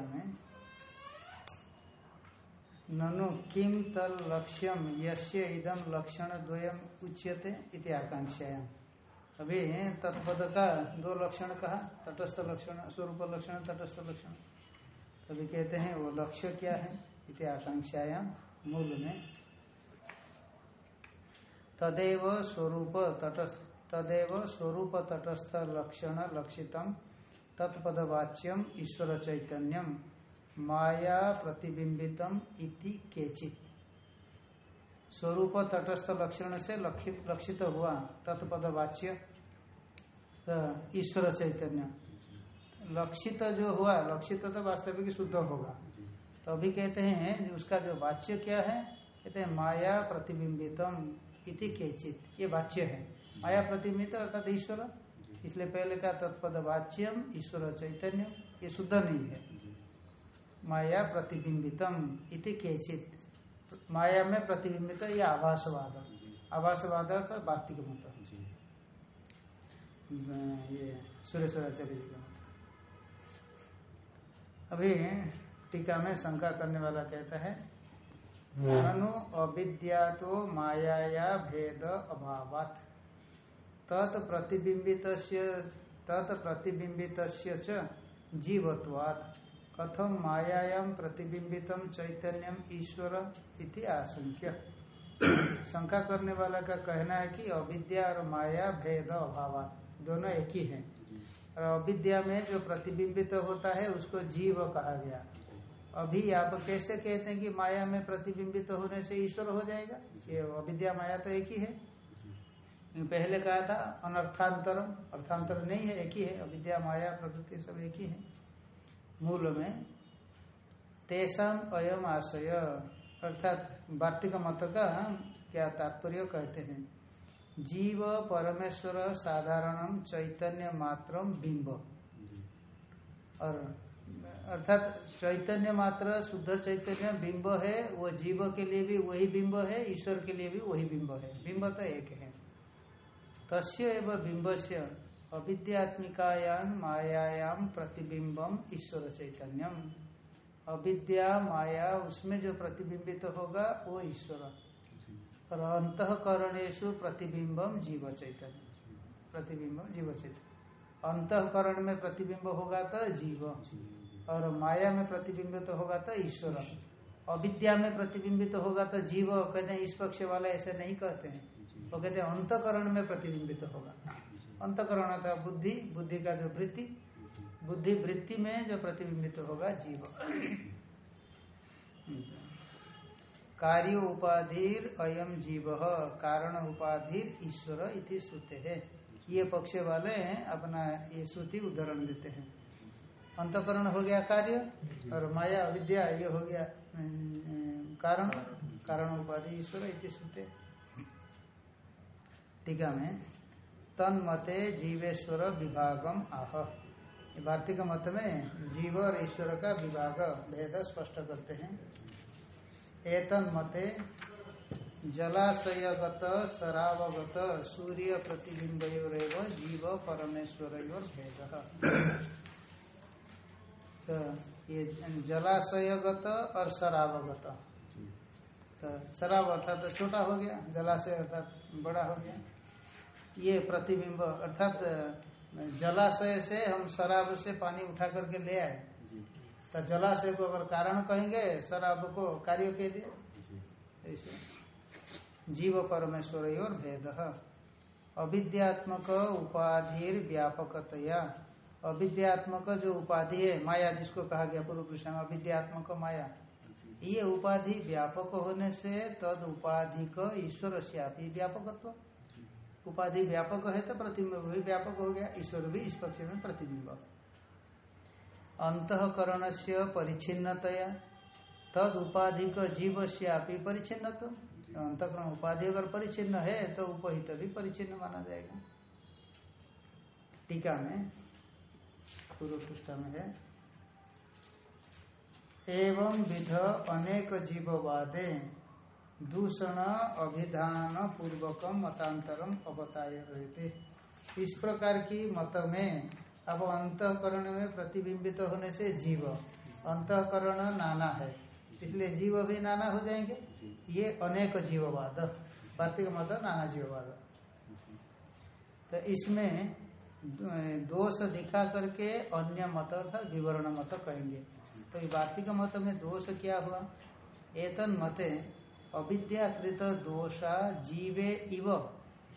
टीका में। ननु किम तल लक्ष्यम यस्य इदम लक्षण द्वयम उच्यते इति आकांक्षायाम अभी तत्पद का दो लक्षण कहा, तटस्थ लक्षण, स्वरूप लक्षण, तटस्थ लक्षण। तभी कहते हैं, वो लक्ष्य क्या है इति आकांक्षायाम मूल में। तदेव स्वरूप तटस्थ, तदेव स्वरूप तटस्थ लक्षण लक्षितम तत्पदवाच्यम ईश्वर चैतन्यम माया प्रतिबिंबितम इति केचित। स्वरूप तटस्थ लक्षण से लक्षित हुआ तत्पदवाच्य ईश्वर चैतन्य लक्षित जो हुआ, लक्षित तो वास्तविक शुद्ध होगा। तो अभी कहते हैं उसका जो वाच्य क्या है? कहते हैं माया प्रतिबिंबितम इति केचित। ये वाच्य है। माया प्रतिबिंबित अर्थात ईश्वर। इसलिए पहले का तत्पद वाच्यम ईश्वर चैतन्य ये शुद्ध नहीं है। माया प्रतिबिंबितम इति केचित। माया में प्रतिबिंबित ये आभासवाद। आभासवाद अर्थात वार्तिक मत ये सुरेश्वराचार्य जी का मत अभी टीका में शंका करने वाला कहता है अनु अविद्या तो माया भेद अभावात। तत् प्रतिबिंबित तत् प्रतिबिंबित जीवत्वात्। कथम मायायाम प्रतिबिंबितम चैतन्यम ईश्वर इति आशंक्य। शंका करने वाला का कहना है कि अविद्या और माया भेद अभाव दोनों एक ही है। और अविद्या में जो प्रतिबिंबित होता है, उसको जीव कहा गया। अभी आप कैसे कहते हैं कि माया में प्रतिबिंबित होने से ईश्वर हो जाएगा? ये अविद्या माया तो एक ही है। पहले कहा था, अनर्थांतरम, अर्थांतर नहीं है, एक ही है, अविद्या, माया, प्रकृति सब एक ही है। मूल में तेषाम अयम आशय, अर्थात वार्तिक मत का क्या तात्पर्य कहते हैं? जीव परमेश्वर साधारण चैतन्य मात्र बिंब। और अर्थात चैतन्य मात्र, शुद्ध चैतन्य बिंब है, वो जीव के लिए भी वही बिंब है, ईश्वर के लिए भी वही बिंब है। बिंब तो एक है। तस्य एवं बिंब से अविद्यात्मिकायान मायायाम प्रतिबिंबम ईश्वर चैतन्यम अविद्या माया उसमें जो प्रतिबिंबित तो होगा वो ईश्वर। और अंतकरणेशु प्रतिबिंबम जीव चैतन्य प्रतिबिंबम जीव चैतन्य अंतकरण में प्रतिबिंब होगा तो जीव। और माया में प्रतिबिंबित तो होगा तो ईश्वर। अविद्या में प्रतिबिंबित तो होगा तो जीव। कहते हैं इस पक्ष वाला ऐसे नहीं कहते हैं। वो कहते हैं, अंतकरण में प्रतिबिंबित होगा। अंतकरण था बुद्धि बुद्धि का जो वृत्ति, बुद्धि वृत्ति में जो प्रतिबिंबित होगा, जीव। कार्य उपाधिर अयम जीव, कारण उपाधिर ईश्वर इति श्रुते है। ये पक्ष वाले अपना ये श्रुति उदाहरण देते हैं। अंतकरण हो गया कार्य, और माया अविद्या, ये हो गया कारण कारण उपाधि ईश्वर इति श्रुते। टीका में तन मते जीवेश्वर विभागम आह। वार्तिक मत में जीव और ईश्वर का विभाग भेद स्पष्ट करते हैं। एतन मते जलाशयगत शरावगत सूर्य प्रतिबिंब जीव परमेश्वर भेद। तो ये जलाशयगत और शरावगत। तो शराब अर्थात तो छोटा हो गया जलाशय अर्थात बड़ा हो गया। ये प्रतिबिंब अर्थात जलाशय से हम शराब से पानी उठा करके ले आए। तो जलाशय को अगर कारण कहेंगे शराब को कार्य कह दिए ऐसे। जीव परमेश्वर और भेद अविद्यात्मक उपाधि व्यापकतया। अविद्यात्मक जो उपाधि है माया जिसको कहा गया पूर्व कृष्ण में अविद्यात्मक माया। ये उपाधि व्यापक होने से तद उपाधि का ईश्वर से व्यापकत्व। उपाधि व्यापक है तो प्रतिबिंब भी व्यापक हो गया, ईश्वर भी इस पक्ष में प्रतिबिंब। अंतकरण से परिचिन्नतया तद उपाधि का जीव से परिचिन्न तो अंतकरण उपाधि अगर परिचिन्न है तो उपहित भी परिचिन्न माना जाएगा। टीका में, पूर्व पृष्ठ में है। एवं विध अनेक जीववादे। दूषण अभिधान पूर्वक मतांतरम अवताय रहते। इस प्रकार की मत में अब अंतकरण में प्रतिबिंबित होने से जीव अंतकरण नाना है। इसलिए जीव भी नाना हो जाएँगे। ये अनेक जीववाद वार्तिक मत नाना जीववाद। तो इसमें दोष दिखा करके अन्य मत अर्थात विवरण मत कहेंगे। तो वार्तिक मत में दोष क्या हुआ? एतन मते अविद्याकृत दोषा जीवे इव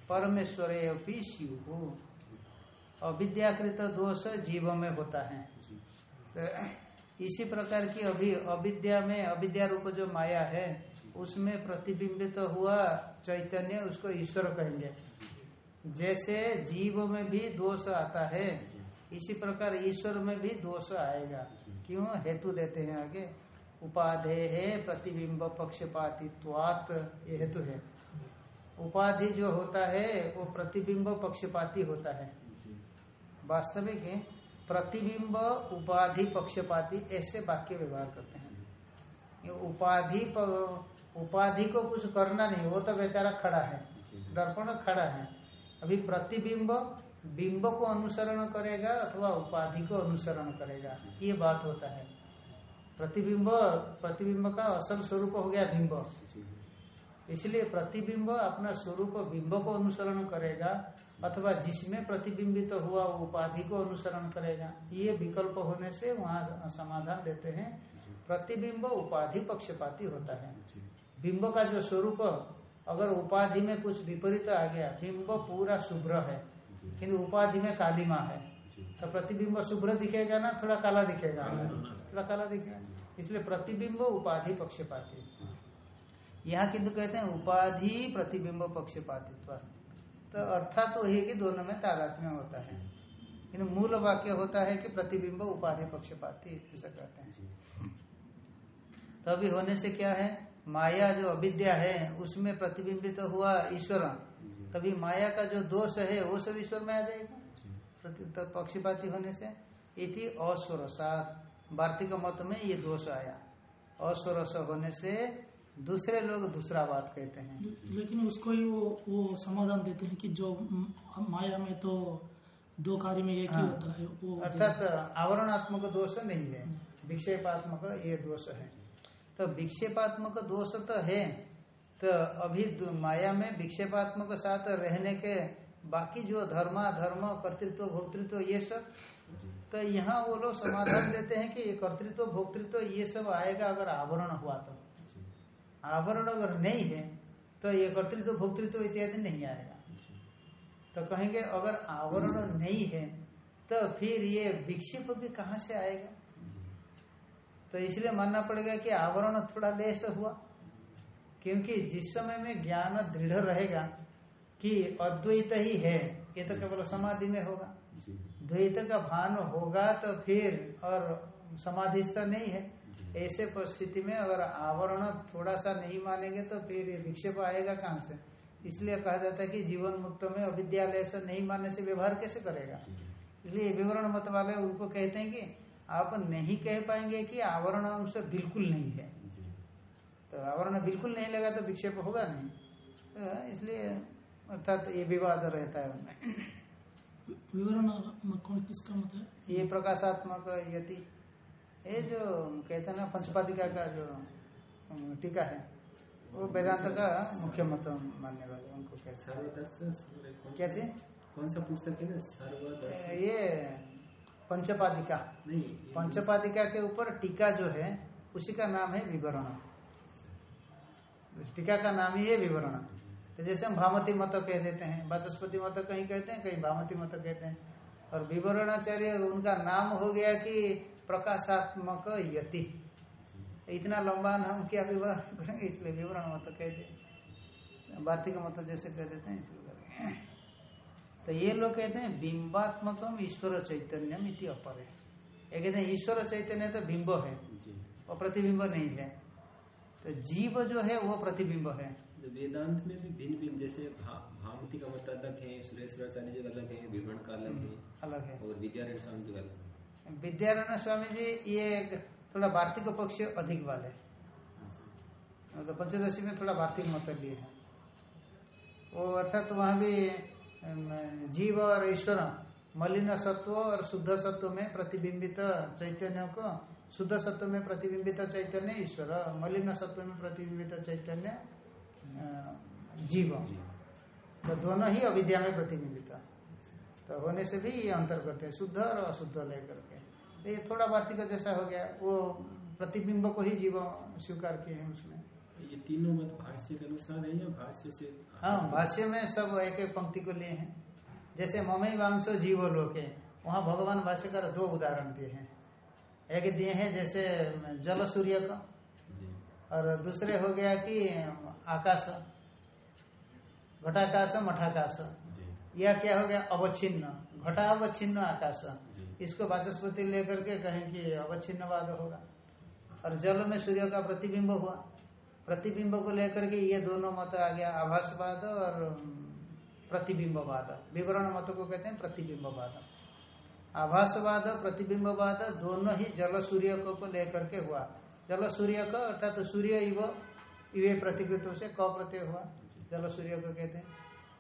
परमेश्वरे अपनी शिव। अविद्याकृत दोष जीव में होता है। तो इसी प्रकार की अभी अविद्या में अविद्या रूप जो माया है उसमें प्रतिबिंबित तो हुआ चैतन्य उसको ईश्वर कहेंगे। जैसे जीव में भी दोष आता है इसी प्रकार ईश्वर में भी दोष आएगा। क्यों? हेतु देते हैं आगे। उपाधे है प्रतिबिंब पक्षपातित्वात ये हेतु है। उपाधि जो होता है, वो प्रतिबिंब पक्षपाती होता है। वास्तविक है, प्रतिबिंब उपाधि पक्षपाती, ऐसे वाक्य व्यवहार करते हैं। ये उपाधि उपाधि को कुछ करना नहीं, वो तो बेचारा खड़ा है, दर्पण खड़ा है। अभी प्रतिबिंब, बिंब को अनुसरण करेगा अथवा उपाधि को अनुसरण करेगा, ये बात होता है। प्रतिबिंब प्रतिबिंब का असल स्वरूप हो गया बिंब। इसलिए प्रतिबिंब अपना स्वरूप बिंब को अनुसरण करेगा अथवा जिसमें प्रतिबिंबित तो हुआ उपाधि को अनुसरण करेगा ये विकल्प होने से वहाँ समाधान देते हैं। प्रतिबिंब उपाधि पक्षपाती होता है। बिंब का जो स्वरूप अगर उपाधि में कुछ विपरीत आ गया बिंब पूरा शुभ्र है किंतु उपाधि में कालिमा है तो प्रतिबिंब शुभ्र दिखेगा ना थोड़ा काला दिखेगा? थोड़ा काला दिखेगा इसलिए प्रतिबिंब उपाधि पक्षपाती। यहाँ किंतु कहते हैं उपाधि प्रतिबिंब पक्षपातित्व। तो अर्थात तो है कि दोनों में तादात्म्य होता है। किन्तु मूल वाक्य होता है कि प्रतिबिंब उपाधि पक्षपाती ऐसा कहते हैं। तो अभी होने से क्या है? माया जो अविद्या है उसमें प्रतिबिंबित तो हुआ ईश्वर। तभी माया का जो दोष है वो सब ईश्वर में आ जाएगा। तो पक्षपाती होने से इति अस्वरसात वार्तिक मत में ये दोष आया। अस्वरस होने से दूसरे लोग दूसरा बात कहते हैं। लेकिन उसको ही वो वो समाधान देते हैं कि जो माया में तो दो कार्य में एक हाँ, ही। होता है वो अर्थात आवरणात्मक दोष नहीं है विक्षेपात्मक ये दोष है। तो विक्षेपात्मक दोष तो है तो अभी माया में विक्षेपात्मक साथ रहने के बाकी जो धर्मा धर्म कर्तृत्व भोक्तृत्व ये सब तो यहाँ वो लोग समाधान देते हैं कि कर्तृत्व भोक्तृत्व ये सब आएगा अगर आवरण हुआ तो। आवरण अगर नहीं है तो ये कर्तृत्व भोक्तृत्व इत्यादि नहीं आएगा। तो कहेंगे अगर आवरण नहीं है तो फिर ये विक्षेप भी कहाँ से आएगा? तो इसलिए मानना पड़ेगा कि आवरण थोड़ा लेस हुआ क्योंकि जिस समय में ज्ञान दृढ़ रहेगा कि अद्वैत ही है ये तो केवल समाधि में होगा। द्वैत का भान होगा तो फिर और समाधिस्थ नहीं है। ऐसे परिस्थिति में अगर आवरण थोड़ा सा नहीं मानेंगे तो फिर विक्षेप आएगा कहाँ से? इसलिए कहा जाता है कि जीवन मुक्त में अविद्यालय से नहीं मानने से व्यवहार कैसे करेगा? इसलिए विवरण मत वाले उनको कहते हैं कि आप नहीं कह पाएँगे कि आवरण अंश बिल्कुल नहीं है। तो आवरण बिल्कुल नहीं लगा तो विक्षेप होगा नहीं। तो इसलिए अर्थात ये विवाद रहता है उनमें। विवरण किसका मत है ये प्रकाशात्मक यति। ये जो कहते हैं ना पंचपादिका का जो टीका है वो वेदांत का मुख्य मत मानने वाले उनको कहते क्या चीज़? कौन सा पुस्तक है ना? ये पंचपादिका नहीं पंचपादिका के ऊपर टीका जो है उसी का नाम है विवरण। टीका का नाम ही है विवरण। तो जैसे हम भामती मत कह देते हैं वाचस्पति मत कहीं कहते हैं कहीं भामती मत कहते हैं। और विवरणाचार्य उनका नाम हो गया कि प्रकाशात्मक यति। इतना लंबा नाम क्या विवरण करेंगे? इसलिए विवरण मत कह दे। वार्तिक मत जैसे कह देते हैं इसलिए तो ये लोग कहते हैं बिंबात्मकम ईश्वर चैतन्यम इति अपर। है ये कहते हैं ईश्वर चैतन्य तो बिंब है और प्रतिबिंब नहीं है। तो जीव जो है वो प्रतिबिंब है। वेदांत में भी भिन्न भिन्न जैसे भामती का मत अलग है सुरेश्वराचार्य जी अलग है विवरण का अलग है अलग है। और विद्यारण स्वामी जी अलग है। विद्यारण स्वामी जी ये थोड़ा वार्तिक पक्ष अधिक वाले मतलब पंचदशी में थोड़ा वार्तिक मत लिए है। वो अर्थात तो वहाँ भी जीव और ईश्वर मलिन सत्व और शुद्ध सत्व में प्रतिबिंबित चैतन्य को शुद्ध सत्व में प्रतिबिंबित चैतन्य ईश्वर मलिन सत्व में प्रतिबिंबित चैतन्य जीव। तो दोनों ही अविद्या में प्रतिबिंबित तो होने से भी ये अंतर करते हैं शुद्ध और अशुद्ध लेकर के तो ये थोड़ा वार्तिक जैसा हो गया वो प्रतिबिंब को ही जीव स्वीकार किए हैं उसमें ये तीनों मत भाष्य के अनुसार है या भाष्य से? हाँ भाष्य में सब एक एक पंक्ति को लिए हैं। जैसे ममई वांश जीव लोके वहाँ भगवान भाष्यकार दो उदाहरण दिए हैं। एक दिए हैं जैसे जल सूर्य का और दूसरे हो गया कि आकाश घटाकाश मठाकाश यह क्या हो गया? अवच्छिन्न। घटा अवच्छिन्न आकाश इसको वाचस्पति लेकर के कहें कि अवच्छिन्नवाद होगा। और जल में सूर्य का प्रतिबिंब हुआ। प्रतिबिंब को लेकर के ये दोनों मत आ गया आभासवाद और प्रतिबिंबवाद। विवरण मत को कहते हैं प्रतिबिंबवाद। आभासवाद प्रतिबिंबवाद दोनों ही जल सूर्य को, को लेकर के हुआ। जल सूर्य को अर्थात तो सूर्य इव इवे प्रतिकृत से क प्रत्यय हुआ, जल सूर्य को कहते हैं।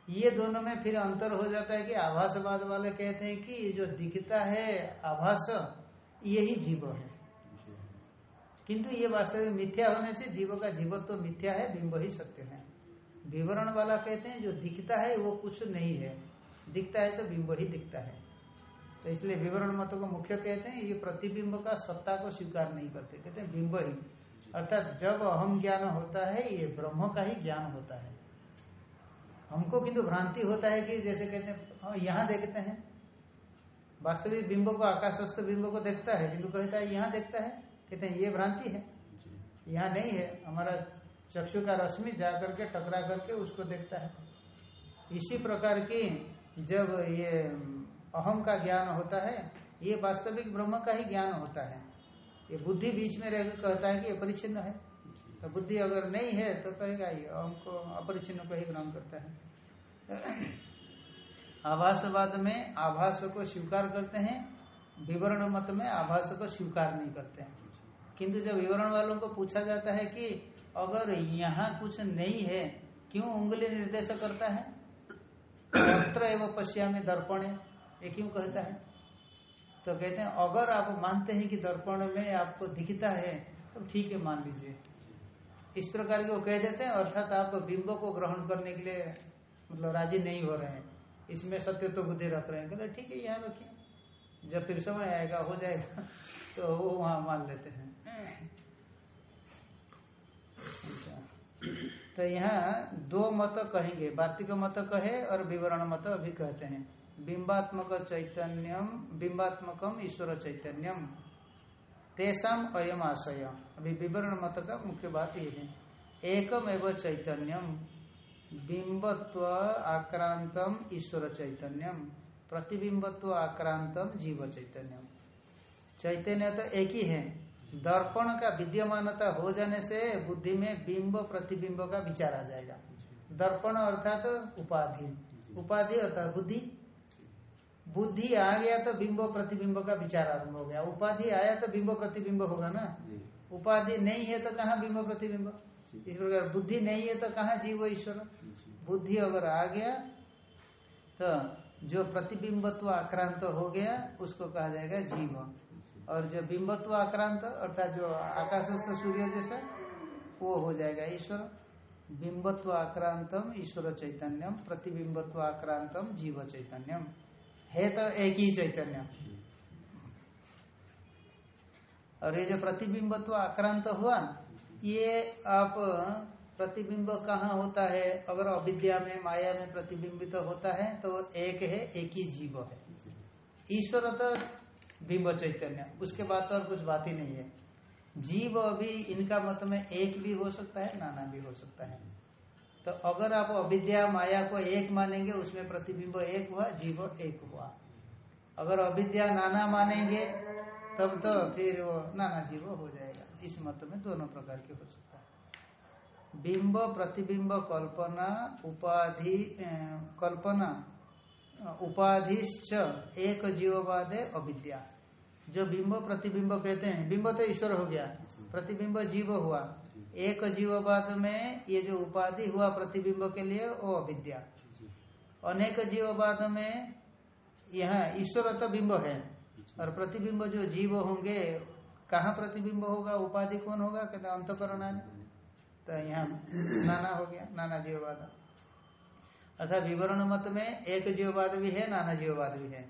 ये दोनों में फिर अंतर हो जाता है कि आभासवाद वाले कहते हैं कि जो दिखता है, आभास, यही जीव है। किंतु ये वास्तव में मिथ्या होने से जीव का जीवत्व तो मिथ्या है, बिंब ही सत्य है। विवरण वाला कहते हैं, जो दिखता है, वो कुछ नहीं है। दिखता है तो बिंब ही दिखता है। तो इसलिए विवरण मतों को मुख्य कहते हैं, ये प्रतिबिंब का सत्ता को स्वीकार नहीं करते। कहते हैं बिंब ही। अर्थात जब अहम ज्ञान होता है ये ब्रह्म का ही ज्ञान होता है। हमको किंतु भ्रांति होता है कि जैसे कहते हैं हाँ, यहाँ देखते हैं। वास्तविक बिंब को आकाशस्थ बिंब को देखता है किंतु कहता है यहाँ देखता है। कहते हैं ये भ्रांति है। यहाँ नहीं है। हमारा चक्षु का रश्मि जा करके टकरा करके उसको देखता है। इसी प्रकार की जब ये अहम का ज्ञान होता है ये वास्तविक ब्रह्म का ही ज्ञान होता है। ये बुद्धि बीच में रहकर कहता है कि ये परिचिन्न है। तो बुद्धि अगर नहीं है तो कहेगा, ये अहम को अपरिचिन्न को ही ग्रहण करता है। आभासवाद में आभास को स्वीकार करते हैं, विवरण मत में आभास को स्वीकार नहीं करते हैं। किंतु जब विवरण वालों को पूछा जाता है कि अगर यहाँ कुछ नहीं है, क्यों उंगली निर्देश करता है? अत्र एवं पश्या में दर्पण, ये क्यों कहता है? तो कहते हैं, अगर आप मानते हैं कि दर्पण में आपको दिखता है तो ठीक है, मान लीजिए। इस प्रकार के वो कह देते हैं, अर्थात आप बिंब को ग्रहण करने के लिए मतलब राज़ी नहीं हो रहे हैं। इसमें सत्य तो बुद्धि रख रहे हैं। कहते ठीक है, यहाँ रखिए। जब फिर समय आएगा, हो जाएगा। तो वो वहाँ मान लेते हैं। अच्छा। तो यहाँ दो मत कहेंगे। वार्तिक मत कहे और विवरण मत अभी कहते हैं। बिंबात्मक चैतन्यम बिंबात्मकम ईश्वर चैतन्यम। तेषाम अयम आशय अभी विवरण मत का मुख्य बात ये है। एकम एवं चैतन्यम बिंबत्व आक्रांतम ईश्वर चैतन्यम। प्रतिबिंबत्व आक्रांतम जीव चैतन्यम। चैतन्य तो एक ही है। दर्पण का विद्यमानता हो जाने से बुद्धि में बिंब प्रतिबिंब का विचार आ जाएगा। दर्पण अर्थात तो उपाधि। उपाधि अर्थात बुद्धि। बुद्धि आ गया तो बिंब प्रतिबिंब का विचार आरंभ हो गया। उपाधि आया तो बिंब प्रतिबिंब होगा ना? उपाधि नहीं है तो कहाँ बिंब प्रतिबिंब? इस प्रकार बुद्धि नहीं है तो कहाँ जीव ईश्वर? बुद्धि अगर आ गया तो जो प्रतिबिंबत्व आक्रांत हो गया उसको कहा जाएगा जीव। और जो बिंबत्व आक्रांत अर्थात जो आकाशस्थ सूर्य जैसा वो हो जाएगा ईश्वर। बिंबत्व आक्रांतम ईश्वर चैतन्यम प्रतिबिंबत्व आक्रांतम जीव चैतन्यम। है तो एक ही चैतन्य। और ये जो प्रतिबिंबत्व आक्रांत हुआ, ये आप प्रतिबिंब कहाँ होता है? अगर अविद्या में, माया में प्रतिबिंबित तो होता है तो एक है, एक ही जीव है। ईश्वर तो बिंब चैतन्य, उसके बाद तो और कुछ बात ही नहीं है। जीव अभी इनका मत में एक भी हो सकता है, नाना भी हो सकता है। तो अगर आप अविद्या माया को एक मानेंगे, उसमें प्रतिबिंब एक हुआ, जीव एक हुआ। अगर अविद्या नाना मानेंगे, तब तो फिर वो नाना जीव हो जाएगा। इस मत में दोनों प्रकार के हो सकता है। बिंब, प्रतिबिंब, कल्पना, उपाधि कल्पना, उपाधिश्च, एक जीववाद अविद्या। जो बिंब, प्रतिबिंब कहते हैं, बिंब तो ईश्वर हो गया। प्रतिबिंब जीव हुआ। एक जीववाद में ये जो उपाधि हुआ प्रतिबिंब के लिए वो अविद्या। अनेक जीववाद में यहाँ ईश्वर तो बिंब है। और प्रतिबिंब जो जीव होंगे कहाँ प्रतिबिंब होगा? उपाधि कौन होगा? कहते अंतकरण तो यहाँ नाना हो गया नाना जीववाद। अर्थात विवरण मत में एक जीववाद भी है नाना जीववाद भी है।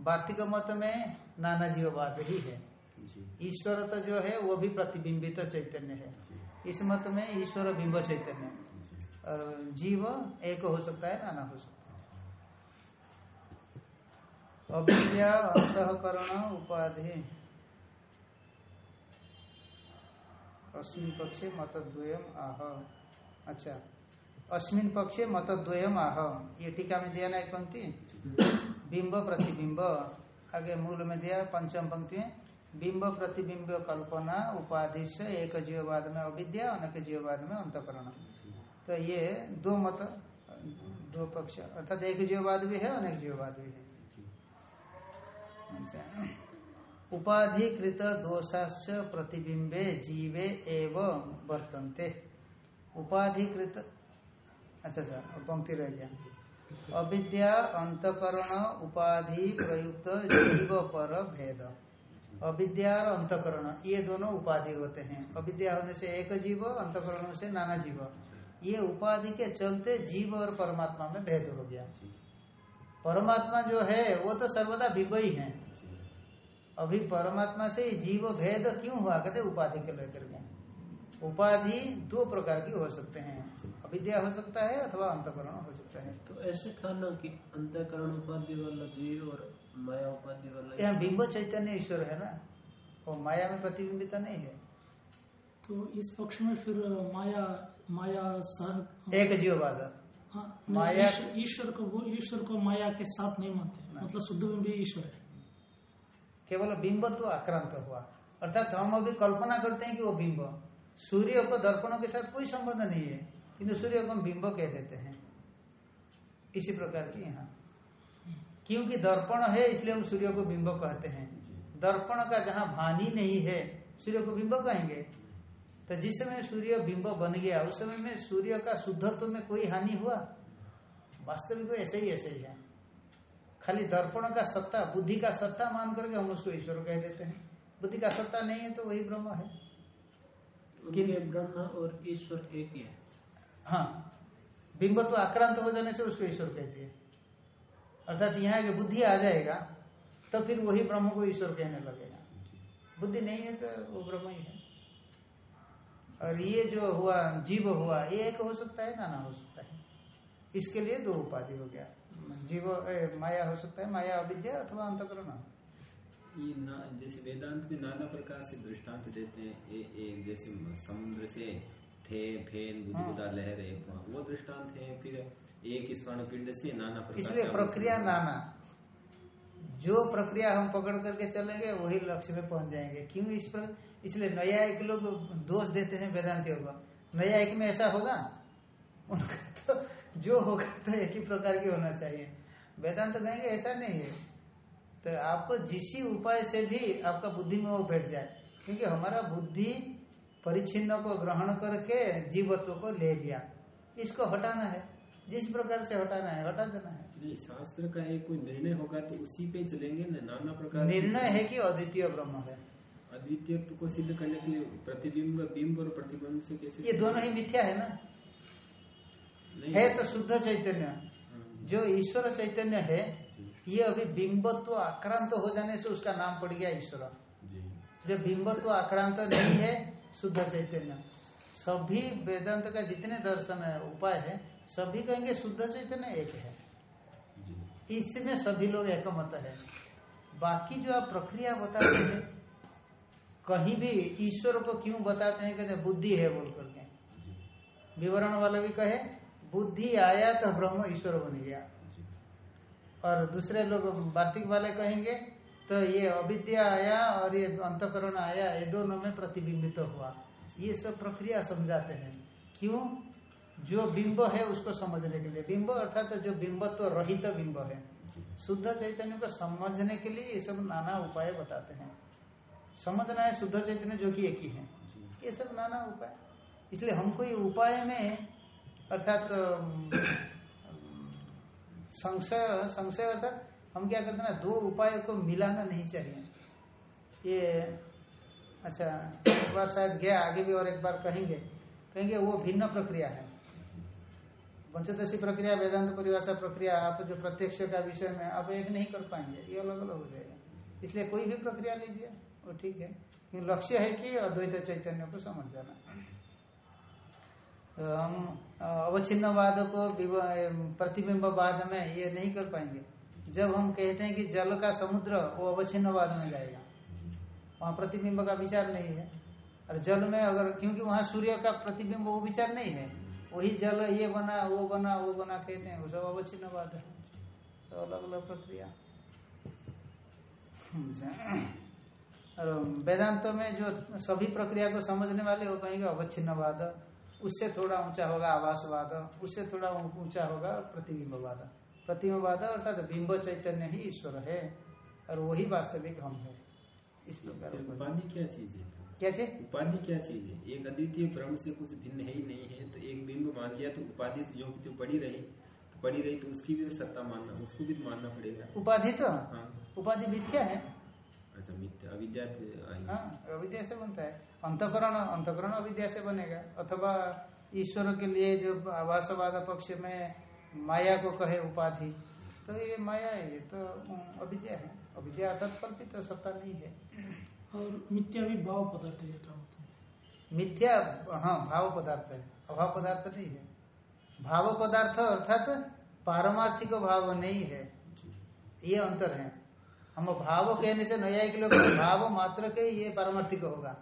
वार्तिक मत में नाना जीववाद ही है। ईश्वर तो जो है वो भी प्रतिबिंबित चैतन्य है। इस मत में ईश्वर बिंब चैतन्य और जीव एक हो सकता है नाना हो सकता है। अविद्या अंतकरण उपाधि। अस्मिन पक्षे मतद्वयम आह। अच्छा। अस्मिन पक्षे मतद्वयम आह। ये टीका में दिया ना एक पंक्ति? बिंब प्रतिबिंब। आगे मूल में दिया पंचम पंक्ति। में बिंब प्रतिबिंब कल्पना उपाधि से एक जीववाद में अविद्या, अनेक जीववाद में अंतकरण। तो ये दो मत, दो पक्ष, अर्थात एक जीववाद भी है, अनेक जीववाद भी है। अच्छा। उपाधिकृत दोषाश्च प्रतिबिंबे जीवे एव वर्तन्ते। उपाधिकृत अच्छा अच्छा पंक्ति रह गया। अविद्या, अंतकरण, उपाधि, प्रयुक्त, जीव पर भेद। अविद्या और अंतकरण ये दोनों उपाधि होते हैं। अविद्या होने से एक जीव अंतकरण होने से नाना जीव। ये उपाधि के चलते जीव और परमात्मा में भेद हो गया। परमात्मा जो है वो तो सर्वदा ही। है अभी परमात्मा से जीव भेद क्यों हुआ? कहते उपाधि के लेकर के। उपाधि दो प्रकार की हो सकते हैं। अविद्या हो सकता है अथवा अंतकरण हो सकता है। तो ऐसे था ना कि अंतकरण उपाधि वाला जीव और माया उपाधि वाला यहाँ बिंब चैतन्य ईश्वर है ना? वो माया में प्रतिबिंबिता नहीं है। तो इस पक्ष में फिर माया माया सह एक जीववाद। हाँ, माया- ईश्वर- को वो ईश्वर को माया के साथ नहीं मानते। मतलब शुद्ध में भी ईश्वर है। केवल बिंब तो आक्रांत हुआ। अर्थात हम अभी कल्पना करते हैं कि वो बिंब। सूर्य को दर्पणों के साथ कोई संबंध नहीं है किंतु सूर्य को हम बिंब कह देते हैं। इसी प्रकार की यहाँ। क्योंकि दर्पण है इसलिए हम सूर्य को बिंब कहते हैं। दर्पण का जहाँ भानी नहीं है सूर्य को बिंब कहेंगे? तो जिस समय सूर्य बिंब बन गया उस समय में सूर्य का शुद्धत्व में कोई हानि हुआ? वास्तविक ऐसे ही ऐसे ही है। खाली दर्पण का सत्ता बुद्धि का सत्ता मान करके हम उसको ईश्वर कह देते हैं। बुद्धि का सत्ता नहीं है तो वही ब्रह्म है। ब्रह्म और ईश्वर एक ही है। हाँ। बिंब तो आक्रांत हो जाने से उसको ईश्वर कहते हैं। अर्थात यहाँ की बुद्धि आ जाएगा तो फिर वही ब्रह्म को ईश्वर कहने लगेगा। बुद्धि नहीं है तो वो ब्रह्म ही है। और ये जो हुआ जीव हुआ ये एक हो सकता है नाना हो सकता है। इसके लिए दो उपाधि हो गया। जीव ए, माया हो सकता है माया अविद्या अथवा अंतकरण। ये ना जैसे वेदांत में नाना प्रकार से दृष्टांत देते हैं ए, एक जैसे समुद्र से थे फेन बुदबुदा लहर एक वो दृष्टांत है फिर एक स्वर्ण पिंड से नाना प्रकार इसलिए प्रक्रिया नाना। जो प्रक्रिया हम पकड़ करके चलेंगे वही लक्ष्य में पहुँच जाएँगे। क्यों इस पर इसलिए नया एक लोग दोष देते हैं वेदांतियों को। नया एक में ऐसा होगा? उनका तो जो होगा तो एक ही प्रकार की होना चाहिए। वेदांत तो कहेंगे ऐसा नहीं है। तो आपको जिसी उपाय से भी आपका बुद्धि में वो बैठ जाए। क्योंकि हमारा बुद्धि परिच्छिन्न को ग्रहण करके जीवत्व को ले लिया। इसको हटाना है। जिस प्रकार से हटाना है हटा देना है। नहीं शास्त्र का एक कोई निर्णय होगा तो उसी पे चलेंगे ना नाना प्रकार निर्णय है कि अद्वितीय ब्रह्म है। अद्वितीय को सिद्ध करने के लिए प्रतिबिंब बिंब और प्रतिबिंब से कैसे ये दोनों ही मिथ्या है ना? है तो शुद्ध चैतन्य। हाँ, जो ईश्वर चैतन्य है ये अभी बिंबत्व आक्रांत हो जाने से उसका नाम पड़ गया ईश्वर। जी। जब बिंबत्व आक्रांत नहीं है शुद्ध चैतन्य। सभी वेदांत का जितने दर्शन है उपाय है सभी कहेंगे शुद्ध चैतन्य एक है। इसमें सभी लोग एकमत है। बाकी जो आप प्रक्रिया बताते हैं कहीं भी ईश्वर को क्यों बताते हैं कहते बुद्धि है बोल करके। विवरण वाले भी कहे बुद्धि आया तो ब्रह्म ईश्वर बन गया। और दूसरे लोग वार्तिक वाले कहेंगे तो ये अविद्या आया और ये अंतकरण आया ये दोनों में प्रतिबिंबित तो हुआ। ये सब प्रक्रिया समझाते हैं। क्यों? जो बिंब है उसको समझने के लिए। बिंब अर्थात तो जो बिंबत्व रहित तो बिंब है। शुद्ध चैतन्य को समझने के लिए ये सब नाना उपाय बताते हैं। समझना है शुद्ध चैतन्य जो कि एक ही है। ये सब नाना उपाय। इसलिए हमको ये उपाय में अर्थात संशय संशय अर्थात हम क्या करते ना, दो उपाय को मिलाना नहीं चाहिए। ये अच्छा एक बार शायद गया, आगे भी और एक बार कहेंगे। कहेंगे वो भिन्न प्रक्रिया है। पंचदशी प्रक्रिया, वेदांत परिभाषा प्रक्रिया, आप जो प्रत्यक्ष का विषय में आप एक नहीं कर पाएँगे, ये अलग अलग हो जाएगा। इसलिए कोई भी प्रक्रिया लीजिए, वो ठीक है। लक्ष्य है कि अद्वैत चैतन्य को समझ जाना। तो हम अवच्छिन्नवाद को प्रतिबिंबवाद में ये नहीं कर पाएँगे। जब हम कहते हैं कि जल का समुद्र वो अवच्छिन्नवाद में जाएगा। वहाँ प्रतिबिंब का विचार नहीं है। और जल में अगर, क्योंकि वहाँ सूर्य का प्रतिबिंब वो विचार नहीं है, वही जल ये बना, वो बना वो बना कहते हैं, वो सब अवच्छिन्नवाद है। तो अलग अलग प्रक्रिया। और वेदांत में जो सभी प्रक्रिया को समझने वाले वो कहेंगे अवच्छिन्नवाद उससे थोड़ा ऊँचा होगा आवासवाद उससे थोड़ा ऊँचा होगा प्रतिबिंबवाद प्रतिबिंबवाद अर्थात बिंब चैतन्य ही ईश्वर है और वही वास्तविक हम है। इस प्रकार उपाधि क्या चीज़ है क्या चीज़? उपाधि क्या चीज़ है? एक अद्वितीय ब्रह्म से कुछ भिन्न है ही नहीं है तो एक बिंब मान लिया तो उपाधि तो जो की तो पड़ी रही तो पड़ी रही तो उसकी भी तो सत्ता मानना उसको भी तो मानना पड़ेगा। उपाधि तो? हाँ। उपाधि मिथ्या है? अच्छा मिथ्या अविद्या तो। हाँ अविद्या से बनता है। अंतकरण अंतकरण अविद्या से बनेगा अथवा ईश्वर के लिए जो आवासवाद पक्ष में माया को कहे उपाधि तो ये माया है ये तो अविद्या है। अविद्या अर्थात कल्पित तो सत्ता नहीं है। और मिथ्या भी भाव पदार्थ है का होता है। मिथ्या हाँ भाव पदार्थ है अभाव पदार्थ नहीं है। भाव पदार्थ अर्थात पारमार्थिक भाव नहीं है। ये अंतर है। हम भाव कहने से नया न्यायिक लोग भाव मात्र के ये पारमार्थिक होगा।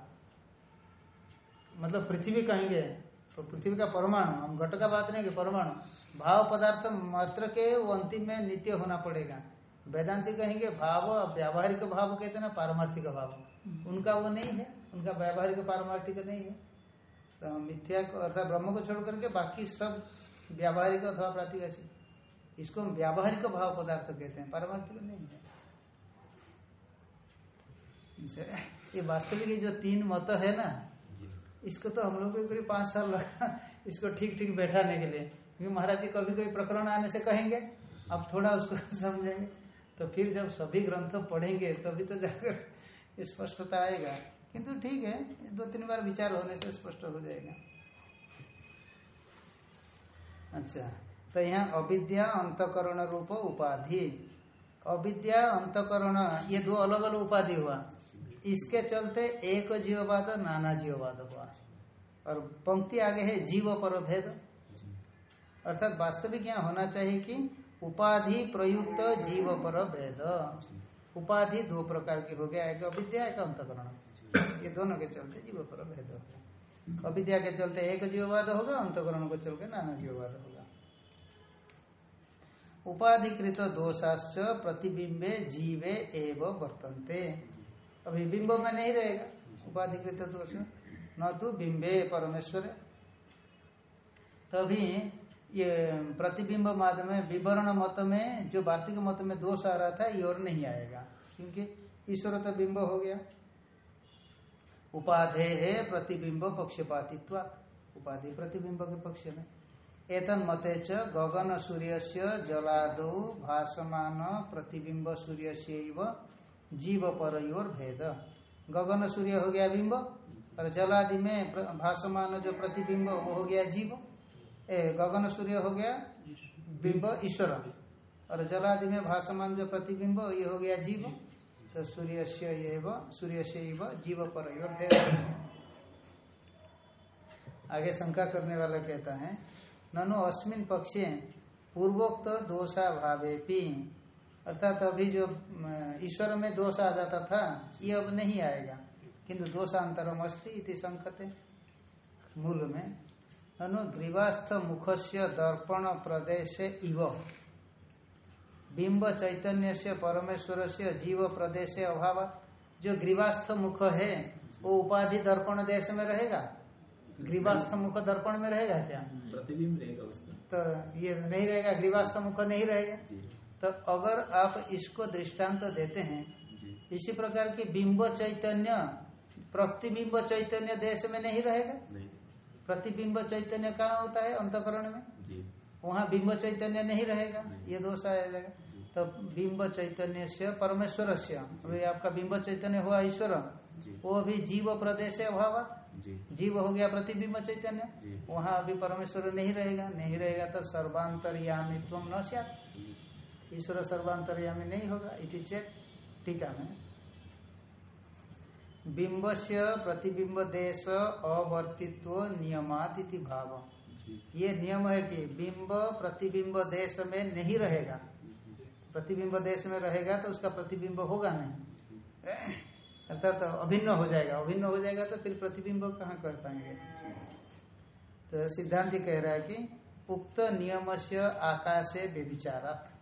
मतलब पृथ्वी कहेंगे तो पृथ्वी का परमाणु हम घट का बात नहीं परमाणु। भाव पदार्थ मात्र के वो अंतिम में नित्य होना पड़ेगा। वेदांति कहेंगे भाव व्यावहारिक भाव कहते हैं ना पारमार्थिक भाव। उनका वो नहीं है उनका व्यावहारिक पारमार्थिक नहीं है। तो मिथ्या को अर्थात ब्रह्म को छोड़ करके बाकी सब व्यावहारिक अथवा प्रातिभाषिक इसको हम व्यावहारिक भाव पदार्थ कहते हैं पारमार्थिक नहीं है। ये वास्तविक जो तीन मत है ना इसको तो हम लोग को करीब पाँच साल लगा इसको ठीक ठीक बैठाने के लिए। क्योंकि महाराज जी कभी कोई प्रकरण आने से कहेंगे, अब थोड़ा उसको समझेंगे। तो फिर जब सभी ग्रंथ पढ़ेंगे, तभी तो जाकर स्पष्टता आएगा। किंतु ठीक है, दो तीन बार विचार होने से स्पष्ट हो जाएगा। अच्छा तो यहाँ अविद्या, अंतकरण रूप, उपाधि। अविद्या, अंतकरण, ये दो अलग अलग उपाधि हुआ। इसके चलते एक जीववाद, नाना जीववाद हुआ। और पंक्ति आगे है, जीव पर भेद। अर्थात वास्तविक यहाँ होना चाहिए कि उपाधि प्रयुक्त जीव पर भेद। उपाधि दो प्रकार की हो गया एक अविद्या, एक अंतकरण। ये दोनों के चलते जीव पर भेद अविद्या के चलते एक जीववाद होगा, अंतकरण को चल के नाना जीववाद होगा। उपाधिकृत दोषाश्च प्रतिबिंबे जीवे एव वर्तन्ते। अभी बिंब में नहीं रहेगा, उपाधिकृत दोष। न तो बिंबे परमेश्वर। तभी ये प्रतिबिंब मत में, विवरण मत में, जो वार्तिक मत में दोष आ रहा था, ये और नहीं आएगा। क्योंकि ईश्वर तो बिंब हो गया। उपाधे है प्रतिबिंब पक्षपातित्व। उपाधि प्रतिबिंब के पक्ष में। एतन मते च गगन सूर्य से जलादो भासमान प्रतिबिंब सूर्य से जीव पर भेद। गगन सूर्य हो गया बिंब। और जलादि में भासमान जो प्रतिबिंब, वो हो गया जीव। ए, गगन सूर्य हो गया, बिंब ईश्वर। और जलादि में भासमान जो प्रतिबिंब, ये हो गया जीव। तो सूर्य से सूर्य से जीव पर आगे शंका करने वाला कहता है, ननु अस्मिन पक्षे पूर्वोक्त दोषा भावे पी अर्थात अभी जो ईश्वर में दोष आ जाता था, ये अब नहीं आएगा। किंतु दोषांतरम अस्ति इति संकते। मूल में ननु ग्रीवास्थ मुखस्य दर्पण प्रदेश इव। बिंब चैतन्य से परमेश्वर से जीव प्रदेश अभाव। जो ग्रीवास्थ मुख है वो उपाधि दर्पण देश में रहेगा? ग्रीवास्थ मुख दर्पण में रहेगा क्या? प्रतिबिंब रहेगा उसका। तो ये नहीं रहेगा ग्रीवास्थ मुख नहीं रहेगा? तो अगर आप इसको दृष्टांत तो देते हैं इसी प्रकार की बिंब चैतन्य प्रतिबिंब चैतन्य देश में नहीं रहेगा? नहीं। प्रतिबिंब चैतन्य कहाँ होता है अंतकरण में? वहाँ बिंब चैतन्य नहीं रहेगा ये दोष आ जाएगा तो बिंब चैतन्य से परमेश्वर से अभी आपका बिंब चैतन्य हुआ ईश्वर। वो भी जीव प्रदेश है अभाव। जीव हो गया प्रतिबिंब चैतन्य। वहाँ अभी परमेश्वर नहीं रहेगा नहीं रहेगा तो सर्वांतरयामित्व न सत ईश्वर सर्वांतरयामी नहीं होगा इति चेत टीका में। बिंब से प्रतिबिंब देश अवर्तित्व नियमात इति भाव ये नियम है कि बिंब प्रतिबिंब देश में नहीं रहेगा। प्रतिबिंब देश में रहेगा तो उसका प्रतिबिंब होगा नहीं। अर्थात तो अभिन्न हो जाएगा। अभिन्न हो जाएगा तो फिर प्रतिबिंब कहाँ कर पाएँगे? तो सिद्धांत कह रहा है कि उक्त नियम से आकाशे व्यभिचारात। जी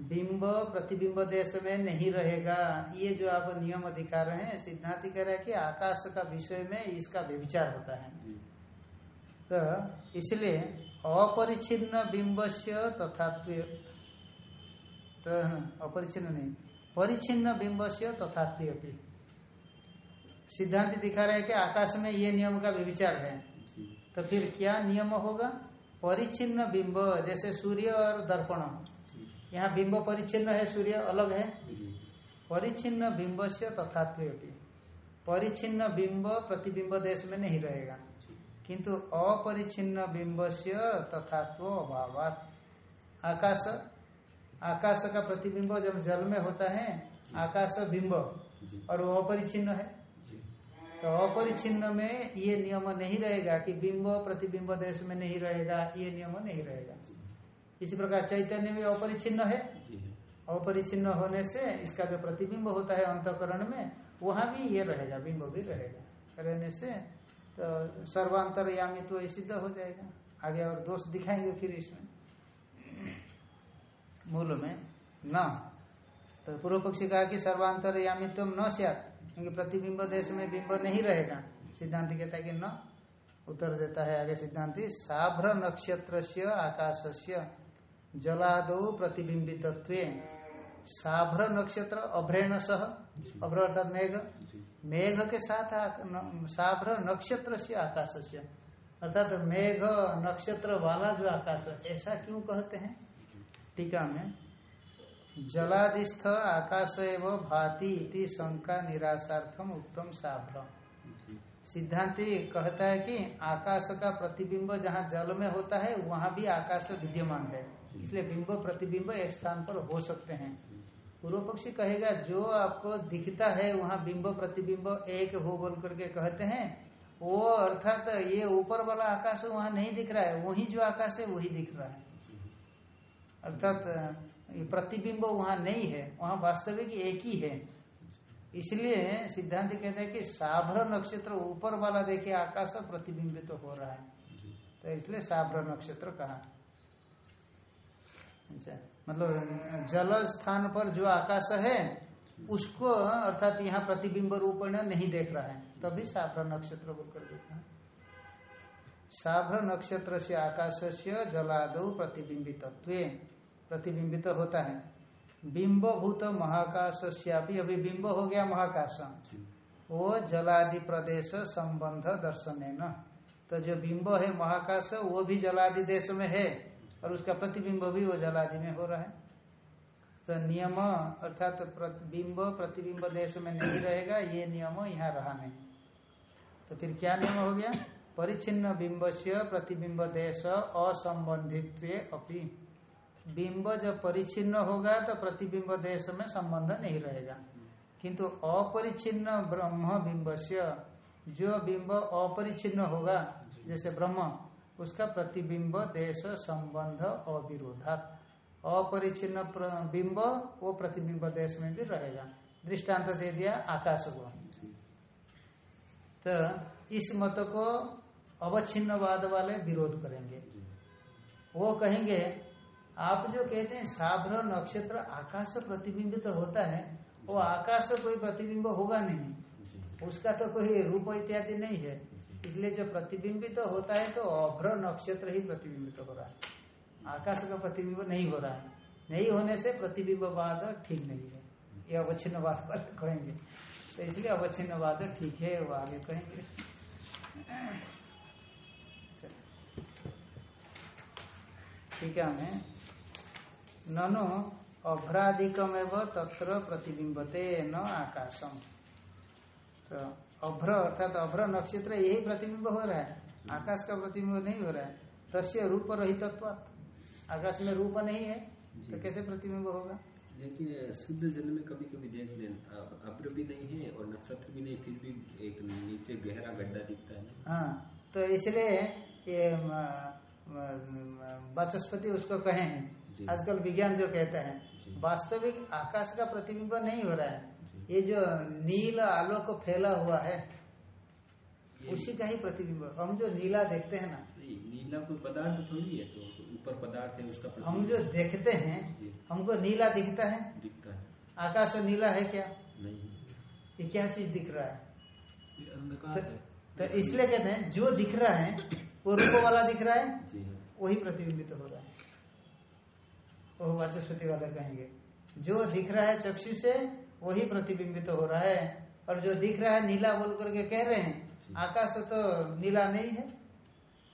बिंब प्रतिबिंब देश में नहीं रहेगा। ये जो आप नियम रहे हैं सिद्धांत कह रहा है कि आकाश का विषय में इसका व्यविचार होता है। तो इसलिए अपरिचिन्न बिंब से तथात्व तो अपरिचिन्न नहीं परिचिन्न बिंब से तथा सिद्धांत दिखा रहा है कि आकाश में ये नियम का व्यविचार है। तो फिर क्या नियम होगा? परिचिन्न बिंब जैसे सूर्य और दर्पण। यहाँ बिंब परिचिन्न है सूर्य अलग है। परिचिन्न बिंब से तथात्व परिचिन्न बिंब प्रतिबिंब देश में नहीं रहेगा। किंतु अपरिचिन्न बिंब से तथात्व अभाव आकाश आकाश का प्रतिबिंब जब जल में होता है आकाश बिंब। और वो अपरिचिन्न है। तो अपरिचिन्न में ये नियम नहीं रहेगा कि बिंब प्रतिबिंब देश में नहीं रहेगा ये नियम नहीं रहेगा। इसी प्रकार चैतन्य भी अपरिचिन्न है। अपरिचिन्न होने से इसका जो प्रतिबिंब होता है अंतकरण में वहाँ भी ये रहेगा बिंब भी रहेगा। रहने से तो सर्वांतरयामी तो ये सिद्ध हो जाएगा। आगे और दोष दिखाएँगे फिर इसमें। मूल में न तो पूर्व पक्षी कहा कि सर्वांतरयामी तुम न सियात क्योंकि प्रतिबिंब देश में बिंब नहीं रहेगा। सिद्धांत कहता है कि न उत्तर देता है आगे सिद्धांति साभ्र नक्षत्र से आकाश से जलादो प्रतिबिंबित साभ्र नक्षत्र अभ्रेण सह। अभ्र अर्थात मेघ। मेघ के साथ साभ्र नक्षत्र से आकाश से अर्थात मेघ नक्षत्र वाला जो आकाश ऐसा क्यों कहते हैं? टीका में जलादिस्थ आकाश एवं भाति इति शंका निराशार्थम उत्तम साभ्र। सिद्धांति कहता है कि आकाश का प्रतिबिंब जहाँ जल में होता है वहाँ भी आकाश विद्यमान है। इसलिए बिंब प्रतिबिंब एक स्थान पर हो सकते हैं। पूर्व पक्षी कहेगा जो आपको दिखता है वहाँ बिंब प्रतिबिंब एक हो बोल करके कहते हैं वो अर्थात ये ऊपर वाला आकाश वहाँ नहीं दिख रहा है वही जो आकाश है वही दिख रहा है। अर्थात प्रतिबिंब वहाँ नहीं है वहाँ वास्तविक एक ही है। इसलिए सिद्धांत कहते हैं कि साभ्र नक्षत्र ऊपर वाला देखिए आकाश प्रतिबिंबित तो हो रहा है। तो इसलिए साभ्र नक्षत्र कहा। अच्छा मतलब जल स्थान पर जो आकाश है उसको अर्थात यहाँ प्रतिबिंब रूप में नहीं देख रहा है। तभी साभ्र नक्षत्र बोल कर देखा। साभ्र नक्षत्र से आकाश से जलादो प्रतिबिंबित प्रतिबिंबित होता है। बिंब भूत महाकाश भी अभी बिंब हो गया महाकाश। वो जलादि प्रदेश संबंध दर्शन न तो जो बिंब है महाकाश वो भी जलादि देश में है और उसका प्रतिबिंब भी वो जलादि में हो रहा है। तो नियम अर्थात प्रत- बिंब प्रतिबिंब देश में नहीं रहेगा ये नियम यहाँ रहा नहीं। तो फिर क्या नियम हो गया? परिचिन्न बिंब से प्रतिबिंब देश असंबंधित्व अपि। बिंब जब परिचिन्न होगा तो प्रतिबिंब देश में संबंध नहीं रहेगा। किंतु अपरिचिन्न ब्रह्म बिंब से जो बिंब अपरिचिन्न होगा जैसे ब्रह्म उसका प्रतिबिंब देश संबंध अविरोधात। अपरिचिन्न बिंब वो प्रतिबिंब देश में भी रहेगा। दृष्टांत दे दिया आकाश को। तो इस मत को अवच्छिन्नवाद वाले विरोध करेंगे। वो कहेंगे आप जो कहते हैं साभ्र नक्षत्र आकाश प्रतिबिंबित तो होता है वो आकाश कोई प्रतिबिंब होगा नहीं। उसका तो कोई रूप इत्यादि नहीं है। इसलिए जो प्रतिबिंबित तो होता है तो अभ्र नक्षत्र ही प्रतिबिंबित तो हो रहा है। आकाश का प्रतिबिंब नहीं हो रहा है। नहीं होने से प्रतिबिंबवाद ठीक नहीं है। ये अवच्छिन्नवाद पर कहेंगे। तो इसलिए अवच्छिन्नवाद ठीक है वो आगे कहेंगे। ठीक है हमें। ननो अभ्राधिकम एवं तत्र प्रतिबिंबते न आकाशम। तो अभ्र अर्थात अभ्र नक्षत्र यही प्रतिबिंब हो रहा है। आकाश का प्रतिबिंब नहीं हो रहा है। तस्य रूप रहित आकाश में रूप नहीं है तो कैसे प्रतिबिंब होगा? लेकिन शुद्ध जल में कभी कभी देख लें अभ्र भी नहीं है और नक्षत्र भी नहीं फिर भी एक नीचे गहरा गड्ढा दिखता है हाँ तो इसलिए ये वाचस्पति उसको कहे। हैं आजकल विज्ञान जो कहता है वास्तविक आकाश का प्रतिबिंब नहीं हो रहा है। ये जो नील आलोक फैला हुआ है उसी का ही प्रतिबिंब। हम जो नीला देखते हैं ना नीला कोई पदार्थ थोड़ी है तो ऊपर पदार्थ है उसका हम जो देखते हैं हमको नीला दिखता है। दिखता है। आकाश नीला है क्या? नहीं। ये क्या चीज़ दिख रहा है? अंधकार तो, तो इसलिए कहते हैं जो दिख रहा है वो रूप वाला दिख रहा है। वही प्रतिबिंबित हो रहा है। वो वाचस्पति वाले कहेंगे। जो दिख रहा है चक्षु से वही प्रतिबिंबित तो हो रहा है। और जो दिख रहा है नीला बोल करके कह रहे हैं आकाश तो नीला नहीं है।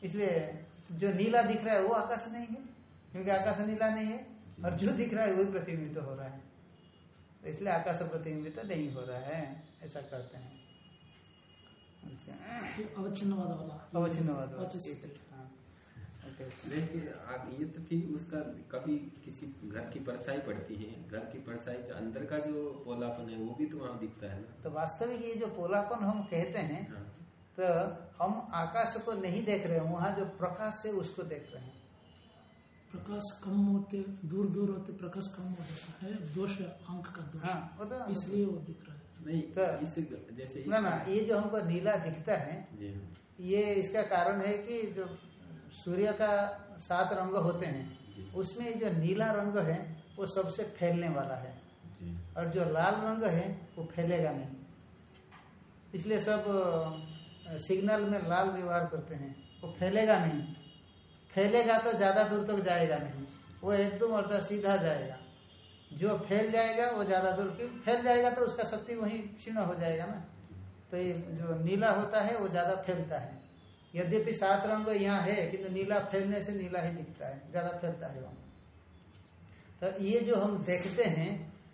इसलिए जो नीला दिख रहा है वो आकाश नहीं है क्योंकि आकाश नीला नहीं है। और जो दिख रहा है वही प्रतिबिंबित हो रहा है। तो इसलिए आकाश प्रतिबिंबित नहीं हो रहा है ऐसा कहते हैं। अच्छा अवच्छिन्नवाद वाला। अवच्छिन्नवाद हाँ। लेकिन ये तो ठीक उसका कभी किसी घर की परछाई पड़ती है घर की परछाई के अंदर का जो पोलापन है वो भी तो वहाँ दिखता है ना। तो वास्तविक ये जो पोलापन हम कहते हैं हाँ। तो हम आकाश को नहीं देख रहे हैं वहाँ जो प्रकाश से उसको देख रहे हैं। प्रकाश कम होते दूर दूर होते प्रकाश कम हो जाता है दोष अंक का दोष। हाँ, तो इसलिए वो दिख रहा है। नहीं तो इस जैसे ना ना ये जो हमको नीला दिखता है। ये इसका कारण है कि जो सूर्य का सात रंग होते हैं उसमें जो नीला रंग है वो सबसे फैलने वाला है। और जो लाल रंग है वो फैलेगा नहीं। इसलिए सब सिग्नल में लाल व्यवहार करते हैं। वो फैलेगा नहीं। फैलेगा तो ज़्यादा दूर तक तो जाएगा नहीं। वो एकदम अर्थात सीधा जाएगा। जो फैल जाएगा वो ज़्यादा दूर फैल जाएगा तो उसका शक्ति वही क्षीण हो जाएगा ना। तो ये जो नीला होता है वो ज़्यादा फैलता है। यद्यपि सात रंग यहाँ है किंतु तो नीला फैलने से नीला ही दिखता है ज़्यादा फैलता है वहाँ। तो ये जो हम देखते हैं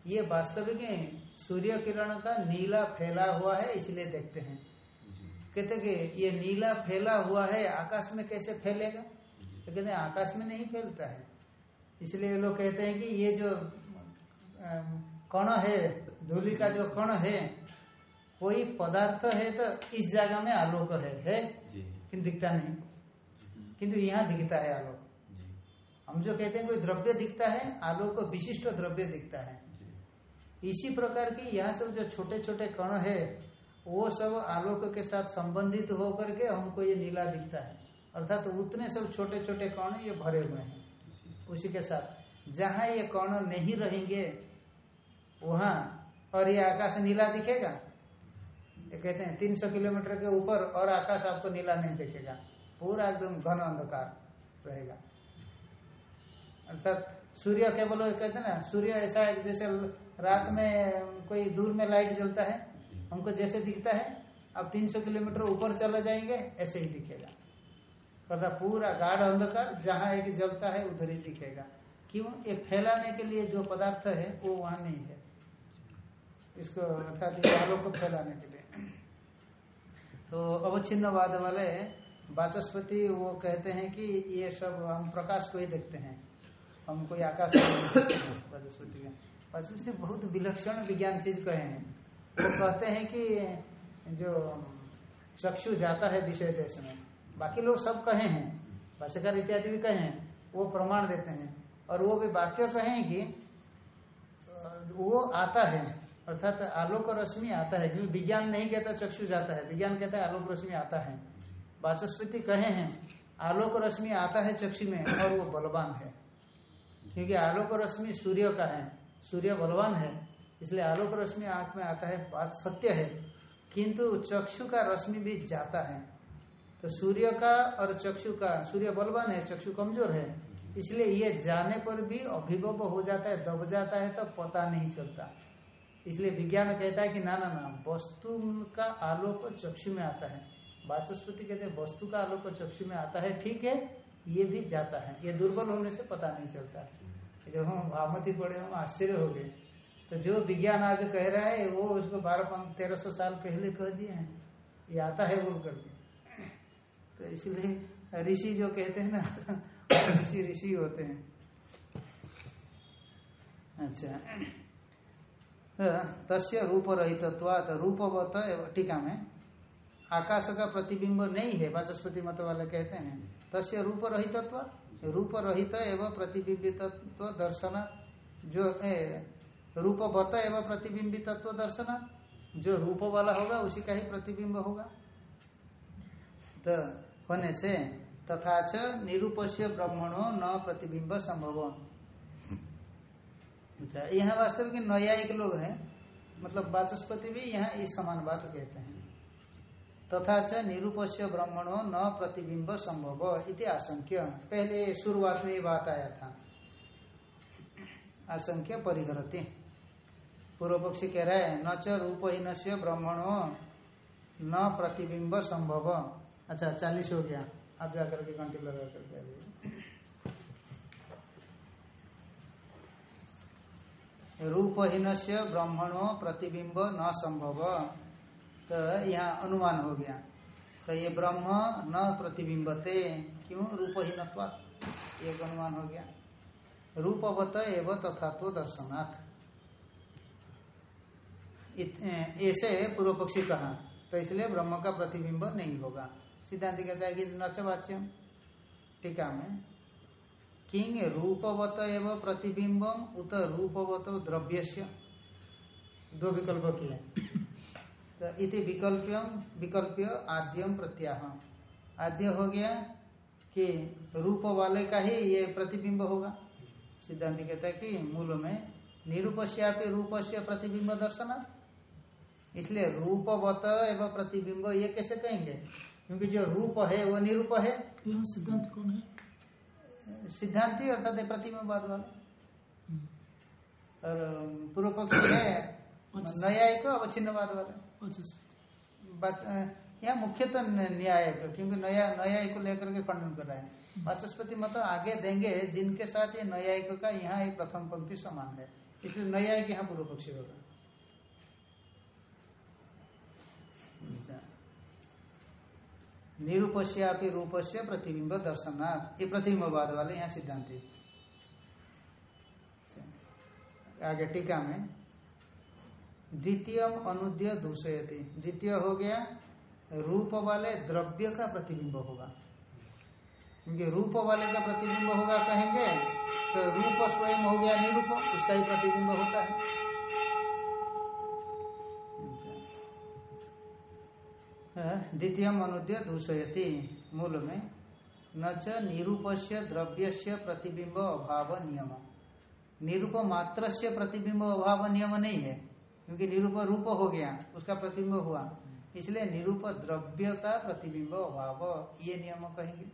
ये वास्तविक सूर्य किरण का नीला फैला हुआ है इसलिए देखते हैं। कहते कि ये नीला फैला हुआ है आकाश में कैसे फैलेगा? तो कहते आकाश में नहीं फैलता है। इसलिए लोग कहते हैं कि ये जो कण है धूलि का जो कण है कोई पदार्थ है तो इस जगह में आलोक है है? किंतु दिखता नहीं। किंतु यहाँ दिखता है आलोक। हम जो कहते हैं कोई द्रव्य दिखता है आलोक को विशिष्ट द्रव्य दिखता है। इसी प्रकार की यहाँ सब जो छोटे छोटे कण है वो सब आलोक के साथ संबंधित होकर के हमको ये नीला दिखता है। अर्थात तो उतने सब छोटे छोटे कण ये भरे हुए हैं। उसी के साथ जहाँ ये कण नहीं रहेंगे वहाँ और ये आकाश नीला दिखेगा? कहते हैं 300 किलोमीटर के ऊपर और आकाश आपको नीला नहीं दिखेगा। पूरा एकदम घन अंधकार रहेगा। अर्थात सूर्य केवल कहते ना, सूर्य ऐसा है जैसे रात में कोई दूर में लाइट जलता है, हमको जैसे दिखता है अब 300 किलोमीटर ऊपर चला जाएँगे, ऐसे ही दिखेगा। अर्थात पूरा गाढ़ अंधकार, जहाँ एक जलता है, उधर ही दिखेगा। क्यों? ये फैलाने के लिए जो पदार्थ है, वो वहाँ नहीं है। इसको अर्थात आलोक को फैलाने के लिए। तो अवच्छिन्नवाद वाले वाचस्पति वो कहते हैं कि ये सब हम प्रकाश को ही देखते हैं। हम कोई आकाश वाचस्पति का। वाचस्पति बहुत विलक्षण विज्ञान चीज़ कहे हैं। वो कहते हैं कि जो चक्षु जाता है विषय देश में, बाकी लोग सब कहे हैं, भाष्यकार इत्यादि भी कहे हैं, वो प्रमाण देते हैं। और वो भी वाक्य कहे कि वो आता है। अर्थात आलोक रश्मि आता है, क्योंकि विज्ञान नहीं कहता चक्षु जाता है, विज्ञान कहता है आलोक रश्मि आता है। वाचस्पति कहे हैं, आलोक रश्मि आता है चक्षु में और वो बलवान है। क्योंकि आलोक रश्मि सूर्य का है, सूर्य बलवान है, इसलिए आलोक रश्मि आँख में आता है, बात सत्य है। किंतु चक्षु का रश्मि भी जाता है। तो सूर्य का और चक्षु का, सूर्य बलवान है, चक्षु कमज़ोर है, इसलिए ये जाने पर भी अभिभव हो जाता है, दब जाता है तो पता नहीं चलता। इसलिए विज्ञान कहता है कि ना ना ना, वस्तु का आलोक चक्षु में आता है। वाचस्पति कहते हैं, वस्तु का आलोक चक्षु में आता है, ठीक है, ये भी जाता है। ये दुर्बल होने से पता नहीं चलता। जब हम भावमती पढ़े, हम आश्चर्य हो गए। तो जो विज्ञान आज कह रहा है, वो उसको बारह तेरह सौ साल पहले कह दिए हैं। ये आता है बोल करके तो इसलिए ऋषि जो कहते हैं ना, ऋषि ऋषि होते हैं। अच्छा। तस्य रूप रहितत्वात रूपवत टीका में आकाश का प्रतिबिंब नहीं है, वाचस्पति मत वाले कहते हैं। तस्य रूप रहितत्व रूप रहित एवं प्रतिबिंबित दर्शन, जो रूपवत एवं प्रतिबिंबितत्व दर्शन, जो रूप वाला होगा, उसी का ही प्रतिबिंब होगा। तो होने से तथा च निरूपस्य ब्रह्मणो न प्रतिबिंब संभव। अच्छा यहाँ वास्तविक न्यायिक लोग हैं मतलब वाचस्पति भी यहाँ इस समान बात कहते हैं। तथा च निरूपस्य ब्रह्मणो न प्रतिबिंब संभव इति आशंक्य। पहले शुरुआत में ये बात आया था। आशंक्य परिहरती। पूर्व पक्षी कह रहा न च रूपहीन से ब्रह्मणो न प्रतिबिंब संभव। अच्छा चालीस हो गया। अब जाकर के घंटे लगा करके रूपहीन से ब्रह्मणो प्रतिबिंब न संभव। तो यहाँ अनुमान हो गया। तो ये ब्रह्म न प्रतिबिंबते क्यों? रूपहीन एक अनुमान हो गया। रूपवत एवं तथा तो दर्शनाथ ऐसे पूर्व पक्षी कहा। तो इसलिए ब्रह्म का प्रतिबिंब नहीं होगा। सिद्धांत कहता है कि नचवाच्यम टीका में। किंग रूपवत एवं प्रतिबिंबम उत रूपवत द्रव्य दो विकल्प किए। तो इति विकल्प्यम विकल्प्य आद्यम प्रत्याह आद्य हो गया कि रूप वाले का ही ये प्रतिबिंब होगा। सिद्धांत कहता है कि मूल में निरूपस्यापि रूपस्य प्रतिबिंब दर्शन। इसलिए रूपवत एवं प्रतिबिंब ये कैसे कहेंगे? क्योंकि जो रूप है, वो निरूप है। सिद्धांत कौन है? सिद्धांति अर्थात प्रतिबिंबवाद वाला। और पूर्व पक्ष है न्यायिक अवच्छिन्नवाद वाले। यहाँ मुख्यतः न्यायिक क्योंकि नया न्यायिक को लेकर के खंडन कर रहा है। वाचस्पति मत आगे देंगे जिनके साथ ये न्यायिक का यहाँ एक प्रथम पंक्ति समान है। इसलिए न्यायिक यहाँ पूर्व पक्षी होगा। निरूपस्यापि रूपस्य प्रतिबिंब दर्शनार्थ ये प्रतिबिंबवाद वाले यहाँ सिद्धांत आगे टीका में द्वितीय अनुद्य दूषयती। द्वितीय हो गया, रूप वाले द्रव्य का प्रतिबिंब होगा। क्योंकि रूप वाले का प्रतिबिंब होगा कहेंगे तो रूप स्वयं हो गया निरूप, उसका ही प्रतिबिंब होता है। द्वितीय अनुद्य दूषयती। मूल में न च निरूपस्य द्रव्य प्रतिबिंब अभाव नियम। निरूप मात्र से प्रतिबिंब अभाव नियम नहीं है, क्योंकि निरूप रूप हो गया, उसका प्रतिबिंब हुआ। इसलिए निरूप द्रव्य का प्रतिबिंब अभाव, ये नियम कहेंगे।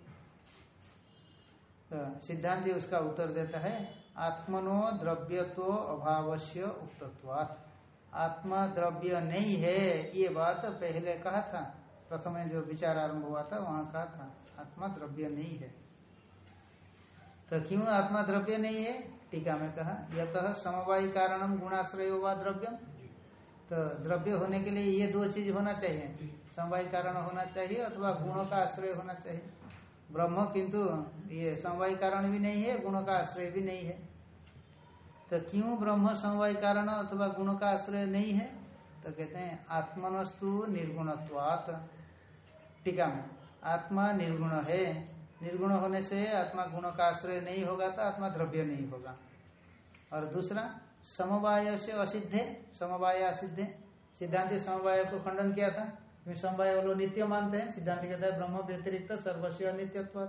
तो सिद्धांत उसका उत्तर देता है, आत्मनो द्रव्यत्व अभावस्य उक्तत्वात्। आत्मा द्रव्य नहीं है ये बात पहले कहा था। प्रथम जो विचार आरंभ हुआ था वहाँ कहा था आत्मा द्रव्य नहीं है। तो क्यों आत्मा द्रव्य नहीं है? टीका में कहा यत समवायी कारणम गुणाश्रय व द्रव्यम। तो द्रव्य होने के लिए ये दो चीज़ होना चाहिए। समवाय कारण होना चाहिए अथवा गुणों का आश्रय होना चाहिए। ब्रह्म किंतु ये समवाय कारण भी नहीं है गुणों का आश्रय भी नहीं है। तो क्यों ब्रह्म समवाय कारण अथवा गुण का आश्रय नहीं है? तो कहते हैं, आत्मनस्तु निर्गुणत्वात। टीका में, आत्मा निर्गुण है। निर्गुण होने से आत्मा गुण का आश्रय नहीं होगा तो आत्मा द्रव्य नहीं होगा। और दूसरा, समवाय से असिद्धे समवाय असिद्धे सिद्धांत समवाय को खंडन किया था। क्योंकि समवाय वो नित्य मानते हैं। सिद्धांत कहता है, ब्रह्म व्यतिरिक्त सर्वस्व नित्यत्व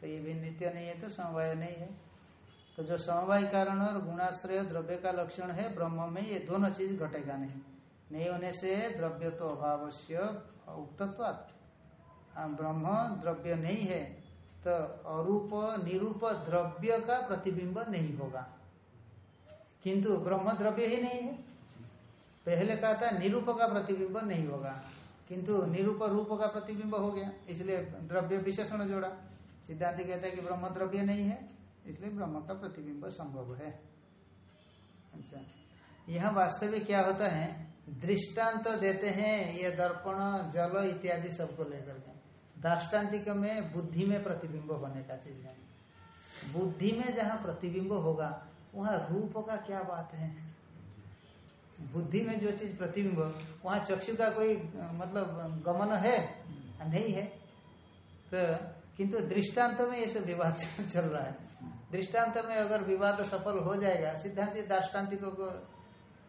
तो ये भी नित्य नहीं है तो समवाय नहीं है। तो जो समवाय कारण और गुणाश्रय द्रव्य का लक्षण है, ब्रह्म में ये दोनों चीज़ घटेगा नहीं। नहीं होने से द्रव्य तो अभाव उक्तत्व ब्रह्म द्रव्य नहीं है तो अरूप निरूप द्रव्य का प्रतिबिंब नहीं होगा। किंतु ब्रह्म द्रव्य ही नहीं है। पहले कहा था निरूप का प्रतिबिंब नहीं होगा, किंतु निरूप रूप का प्रतिबिंब हो गया, इसलिए द्रव्य विशेषण जोड़ा। सिद्धांत कहता है कि ब्रह्म द्रव्य नहीं है। इसलिए ब्रह्म का प्रतिबिंब संभव है। अच्छा। यह वास्तविक क्या होता है? दृष्टांत तो देते हैं, ये दर्पण, जल इत्यादि सबको लेकर के। दाष्टान्तिक में बुद्धि में प्रतिबिंब होने का चीज़ है। बुद्धि में जहाँ प्रतिबिंब होगा, वहाँ रूप का क्या बात है? बुद्धि में जो चीज़ प्रतिबिंब, वहाँ चक्षु का कोई मतलब गमन है? नहीं है। तो किंतु दृष्टांत में ये सब विवाद चल रहा है। दृष्टांत में अगर विवाद सफल हो जाएगा, सिद्धांत दाष्टान्तिकों को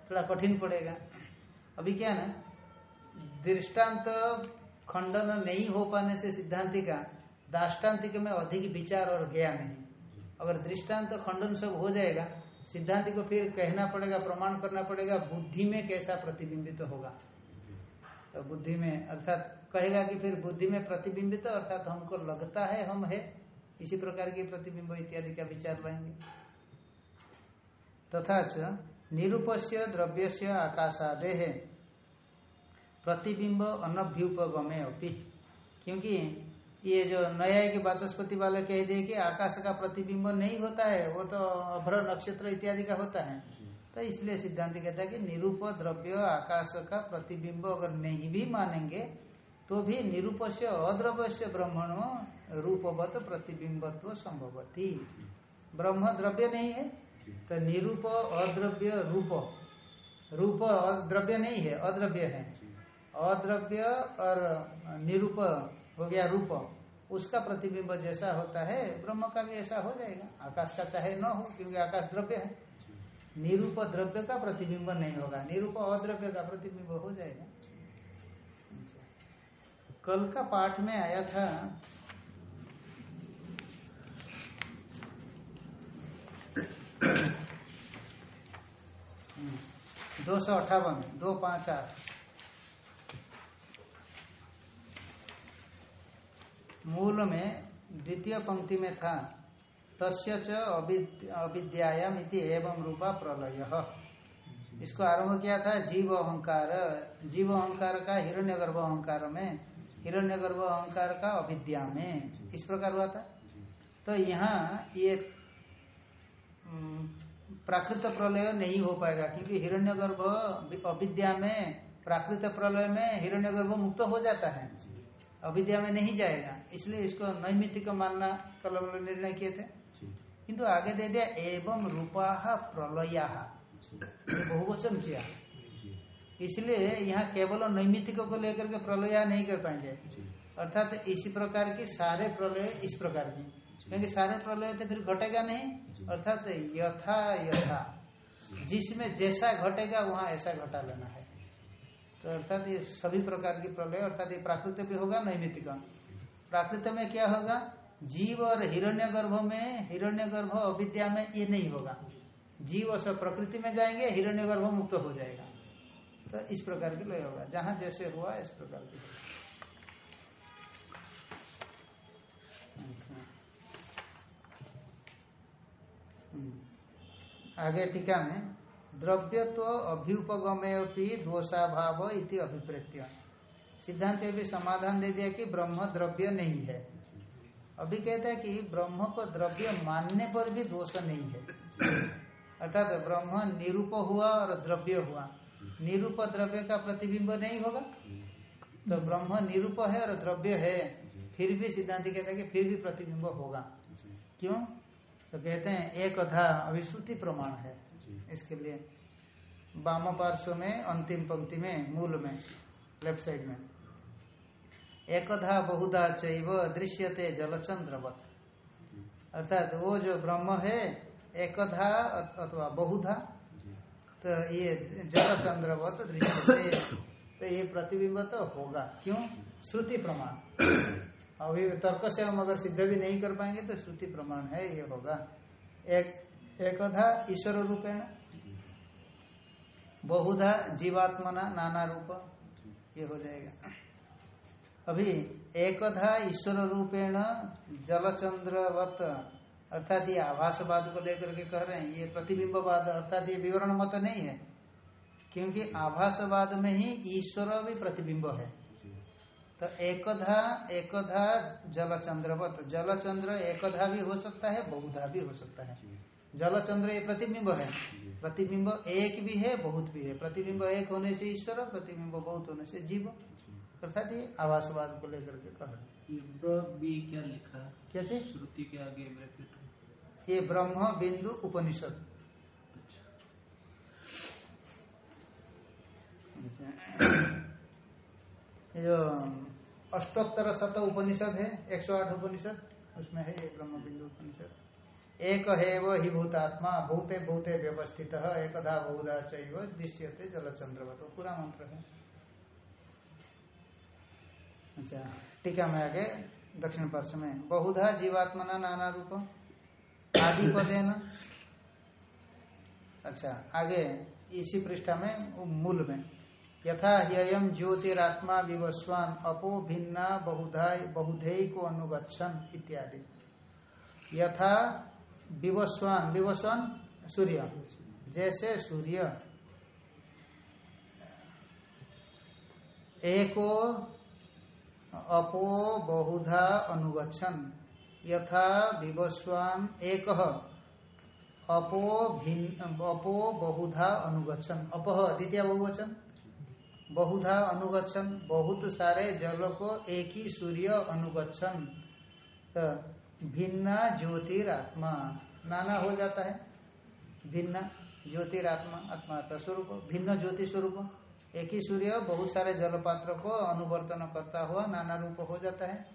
थोड़ा कठिन पड़ेगा। अभी क्या ना, दृष्टांत खंडन नहीं हो पाने से सिद्धांति का दाष्टान्तिक में अधिक विचार और ज्ञान है। अगर दृष्टांत खंडन सब हो जाएगा, सिद्धांति को फिर कहना पड़ेगा, प्रमाण करना पड़ेगा, बुद्धि में कैसा प्रतिबिंबित तो होगा? तो बुद्धि में, अर्थात कहेगा कि फिर बुद्धि में प्रतिबिंबित तो अर्थात हमको लगता है हम है इसी प्रकार के प्रतिबिंब इत्यादि का विचार लाएँगे तथा निरूपस्य द्रव्य से आकाशादे है प्रतिबिंब अनभ्युपगमे अपी। क्योंकि ये जो नया के वाचस्पति वाले कह दिए कि आकाश का प्रतिबिंब नहीं होता है वो तो अभ्र नक्षत्र इत्यादि का होता है। तो इसलिए सिद्धांत कहता है कि निरूप द्रव्य आकाश का प्रतिबिंब अगर नहीं भी मानेंगे तो भी निरूप से अद्रव्य से ब्रह्मण रूपवत प्रतिबिंबत्व संभवती। ब्रह्म द्रव्य नहीं है तो निरूप अद्रव्य रूप। रूप द्रव्य नहीं है अद्रव्य है। अद्रव्य और निरूप हो गया रूप। उसका प्रतिबिंब जैसा होता है ब्रह्म का भी ऐसा हो जाएगा। आकाश का चाहे न हो क्योंकि आकाश द्रव्य है। निरूप द्रव्य का प्रतिबिंब नहीं होगा। निरूप अद्रव्य का प्रतिबिंब हो जाएगा। कल का पाठ में आया था। दो सौ अठावन दो पाँच आठ मूल में द्वितीय पंक्ति में था, तस्य च अविद्यायाम एवं रूपा प्रलय। इसको आरंभ किया था जीव अहंकार। जीव अहंकार का हिरण्यगर्भ अहंकार में हिरण्यगर्भ अहंकार का अविद्या में इस प्रकार हुआ था। तो यहाँ ये प्राकृत प्रलय नहीं हो पाएगा क्योंकि हिरण्य गर्भ अविद्या में प्राकृत प्रलय में हिरण्य गर्भ मुक्त हो जाता है। अविद्या में नहीं जाएगा। इसलिए इसको नैमित्तिक मानना कल निर्णय किए थे। किंतु आगे दे दिया एवं रूपा प्रलया। बहुवचन किया। इसलिए यहाँ केवल नैमित्तिक को लेकर के प्रलया नहीं कर पाएँगे। अर्थात इसी प्रकार की सारे प्रलय इस प्रकार की। क्योंकि सारे प्रलय तो फिर घटेगा नहीं। अर्थात यथा यथा। जिसमें जैसा घटेगा वहाँ ऐसा घटा लेना है। तो अर्थात ये सभी प्रकार की प्रलय अर्थात ये प्राकृत भी होगा नैमित्तिक। प्राकृत में क्या होगा? जीव और हिरण्यगर्भ में हिरण्यगर्भ अविद्या में ये नहीं होगा। जीव सब प्रकृति में जाएँगे हिरण्यगर्भ मुक्त हो जाएगा। तो इस प्रकार की लय होगा। जहाँ जैसे हुआ, इस प्रकार की अच्छा। आगे टीका में द्रव्य तो अभ्युपगमे दोषाभाव इति अभिप्रेत्य। सिद्धांत भी समाधान दे दिया कि ब्रह्म द्रव्य नहीं है। अभी कहता है कि ब्रह्म को द्रव्य मानने पर भी दोष नहीं है। अर्थात ब्रह्म निरूप हुआ और द्रव्य हुआ। निरूप द्रव्य का प्रतिबिंब नहीं होगा। तो ब्रह्म निरूप है और द्रव्य है। फिर भी सिद्धांत कहता है कि फिर भी प्रतिबिंब होगा। क्यों? तो कहते हैं, एक अधा अभिश्रुति प्रमाण है इसके लिए। वाम पार्श्व में, अंतिम पंक्ति में, मूल में, लेफ़्ट साइड में। एकधा बहुधा चैव दृश्यते जलचंद्रवत। अर्थात वो जो ब्रह्म है एकधा अथवा बहुधा तो ये जलचंद्रवत दृश्यते तो ये प्रतिबिंब तो होगा। क्यों? श्रुति प्रमाण। अभी तर्क से हम अगर सिद्ध भी नहीं कर पाएँगे तो श्रुति प्रमाण है ये होगा। एक एकधा ईश्वर रूपेण बहुधा जीवात्मना नाना रूप ये हो जाएगा। अभी एकधा ईश्वर रूपेण जलचंद्रवत अर्थात ये आभासवाद को लेकर के कह रहे हैं ये प्रतिबिंबवाद अर्थात ये विवरण मत नहीं है क्योंकि आभासवाद में ही ईश्वर भी प्रतिबिंब है। तो एकधा एकधा जलचंद्रवत जलचंद्र एकधा भी हो सकता है बहुधा भी हो सकता है। जलचंद्र ये प्रतिबिंब है। प्रतिबिंब एक भी है बहुत भी है। प्रतिबिंब एक होने से ईश्वर प्रतिबिंब बहुत होने से जीव। अर्थात ये आवासवाद को लेकर के कह रहे क्या लिखा? क्या चीज़ श्रुति के आगे ब्रैकेट ये ब्रह्म बिंदु उपनिषद। जो अष्टोत्तर शत उपनिषद है एक सौ आठ उपनिषद उसमें है ये ब्रह्म बिंदु उपनिषद। एक है वो ही भूतात्मा भूते भूते व्यवस्थित एकधा बहुधा चैव दृश्यते जलचंद्र तो पूरा मंत्र है। अच्छा टीका में आगे, दक्षिण पार्श्व में, बहुधा जीवात्मना नाना रूप आदि पदेन अच्छा आगे, इसी पृष्ठा में मूल में, यथा ह्ययम ज्योतिरात्मा विवस्वान अपो भिन्ना बहुधा बहुधेय को अनुगछन इत्यादि। यथा विवस्वान विवस्वान सूर्य, जैसे सूर्य, एको अपो बहुधा अनुगछन यथा विवस्वान एक। अपो भिन्न अपो बहुधा अनुगछन अपह द्वितीय बहुवचन? बहुधा अनुगछन बहुत सारे जल को एक ही सूर्य अनुगछन तो भिन्ना ज्योतिरात्मा। नाना हो जाता है। भिन्ना ज्योतिरात्मा, आत्मा का स्वरूप। भिन्न ज्योति स्वरूप। एक ही सूर्य बहुत सारे जलपात्र को अनुवर्तन करता हुआ नाना रूप हो जाता है।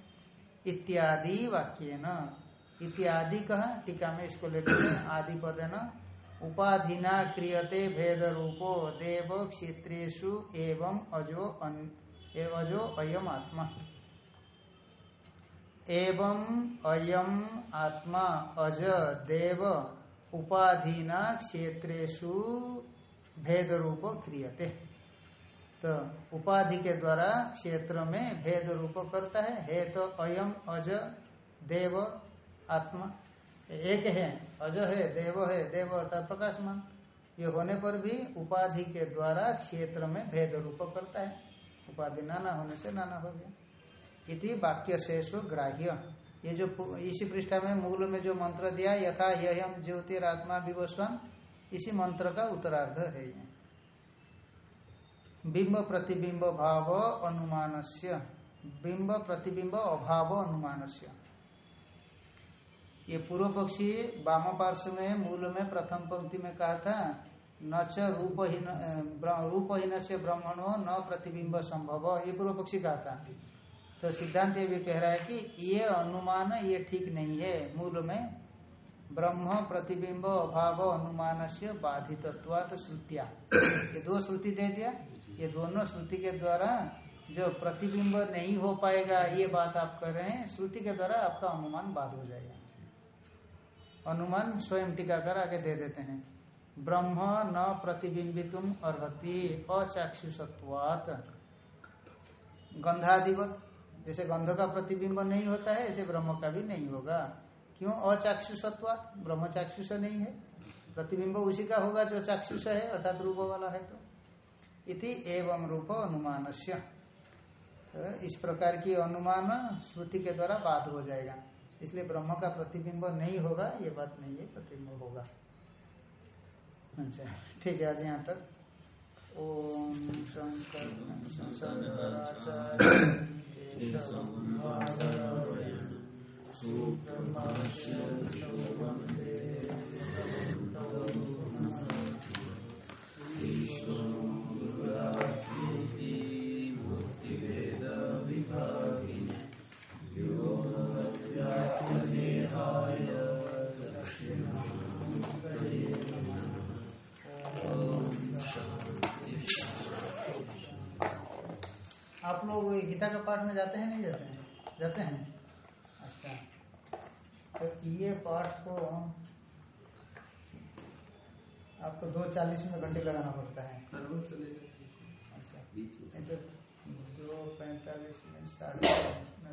इत्यादि वाक्य न। इत्यादि कहा, टीका में इसको लेकर आदि पद न। उपाधिना क्रियते भेद रूपो देव क्षेत्रेशु एवं अजो अजो अयम आत्मा। एवं अयम आत्मा अज देव उपाधिना क्षेत्रेशु भेद रूप क्रियते। तो उपाधि के द्वारा क्षेत्र में भेद रूप करता है। हे तो अयम, अज, देव, आत्मा। एक है, अज है, देव है, देव अर्थात प्रकाशमान। ये होने पर भी उपाधि के द्वारा क्षेत्र में भेद रूप करता है। उपाधि नाना होने से नाना हो गया। इति वाक्य शेष ग्राह्य। ये जो इसी पृष्ठा में मूल में जो मंत्र दिया, यथा यम ज्योतिरात्मा विवस्वन, इसी मंत्र का उत्तरार्ध है ये। बिंब प्रतिबिंब भाव अनुमान बिंब प्रतिबिंब अभाव अनुमानस्य। ये पूर्व पक्षी वाम पार्श्व में, मूल में, प्रथम पंक्ति में कहा था, न च रूपहीन रूपहीन से ब्रह्मणो न प्रतिबिंब संभव। ये पूर्व पक्षी कहा था। तो सिद्धांत ये भी कह रहा है कि ये अनुमान ये ठीक नहीं है, मूल में। ब्रह्म प्रतिबिंब अभाव अनुमान से बाधित श्रुतिया। ये दो श्रुति दे दिया? ये दोनों श्रुति के द्वारा जो प्रतिबिंब नहीं हो पाएगा, ये बात आप कर रहे हैं, श्रुति के द्वारा आपका अनुमान बाध हो जाएगा। अनुमान स्वयं टीकाकर आगे दे देते हैं। ब्रह्म न प्रतिबिंबितुम अर्ति अचाक्षुषत्वात। गंधादिवत। जैसे गंध का प्रतिबिंब नहीं होता है, ऐसे ब्रह्म का भी नहीं होगा। क्यों? अचाक्षुषत्वात ब्रह्म चाक्षुष नहीं है। प्रतिबिंब उसी का होगा जो चाक्षुष है अर्थात रूप वाला है तो। इति एवं रूप अनुमान तो इस प्रकार की अनुमान श्रुति के द्वारा बाध हो जाएगा। इसलिए ब्रह्म का प्रतिबिंब नहीं होगा ये बात नहीं है प्रतिबिंब होगा। अच्छा ठीक है आज यहाँ तक। ओम शंकर आप लोग गीता का पाठ में जाते हैं नहीं जाते हैं? जाते हैं। पाठ को आपको दो चालीस में घंटे लगाना पड़ता है। अच्छा। तो दो पैंतालीस में साढ़े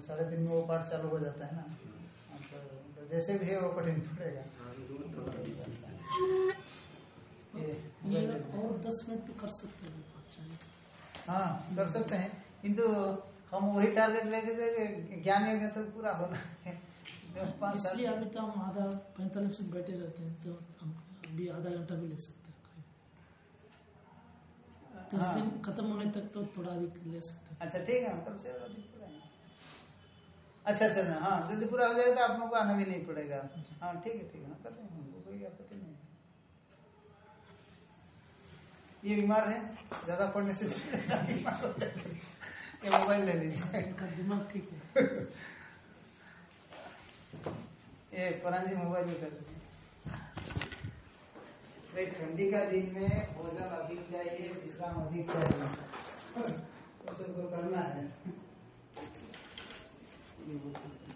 साढ़े तीन में वो पाठ चालू हो जाता है ना। तो, तो जैसे भी है वो कठिन पड़ेगा। ये और दस मिनट कर सकते हैं हाँ कर सकते हैं। किंतु हम वही टारगेट लेके ज्ञान यज्ञ तो पूरा होना है। इसलिए अभी तो हम आधा पैंतालीस मिनट बैठे रहते हैं तो हम अभी आधा घंटा भी ले सकते हैं दस हाँ। दिन खत्म होने तक तो थोड़ा अधिक ले सकते हैं। अच्छा ठीक है हम से अधिक पढ़ाएँगे। अच्छा अच्छा अच्छा, हाँ जल्दी पूरा हो जाएगा तो आप लोगों को आना भी नहीं पड़ेगा। हाँ ठीक है ठीक है कर लेंगे हमको कोई आपत्ति नहीं ये बीमार है ज़्यादा पढ़ने से बीमार हो जाते मोबाइल ले लीजिए। दिमाग ठीक है। ये परांजी मोबाइल में करते हैं। ठंडी का दिन में भोजन अधिक चाहिए, विश्राम अधिक चाहिए। सबको करना है।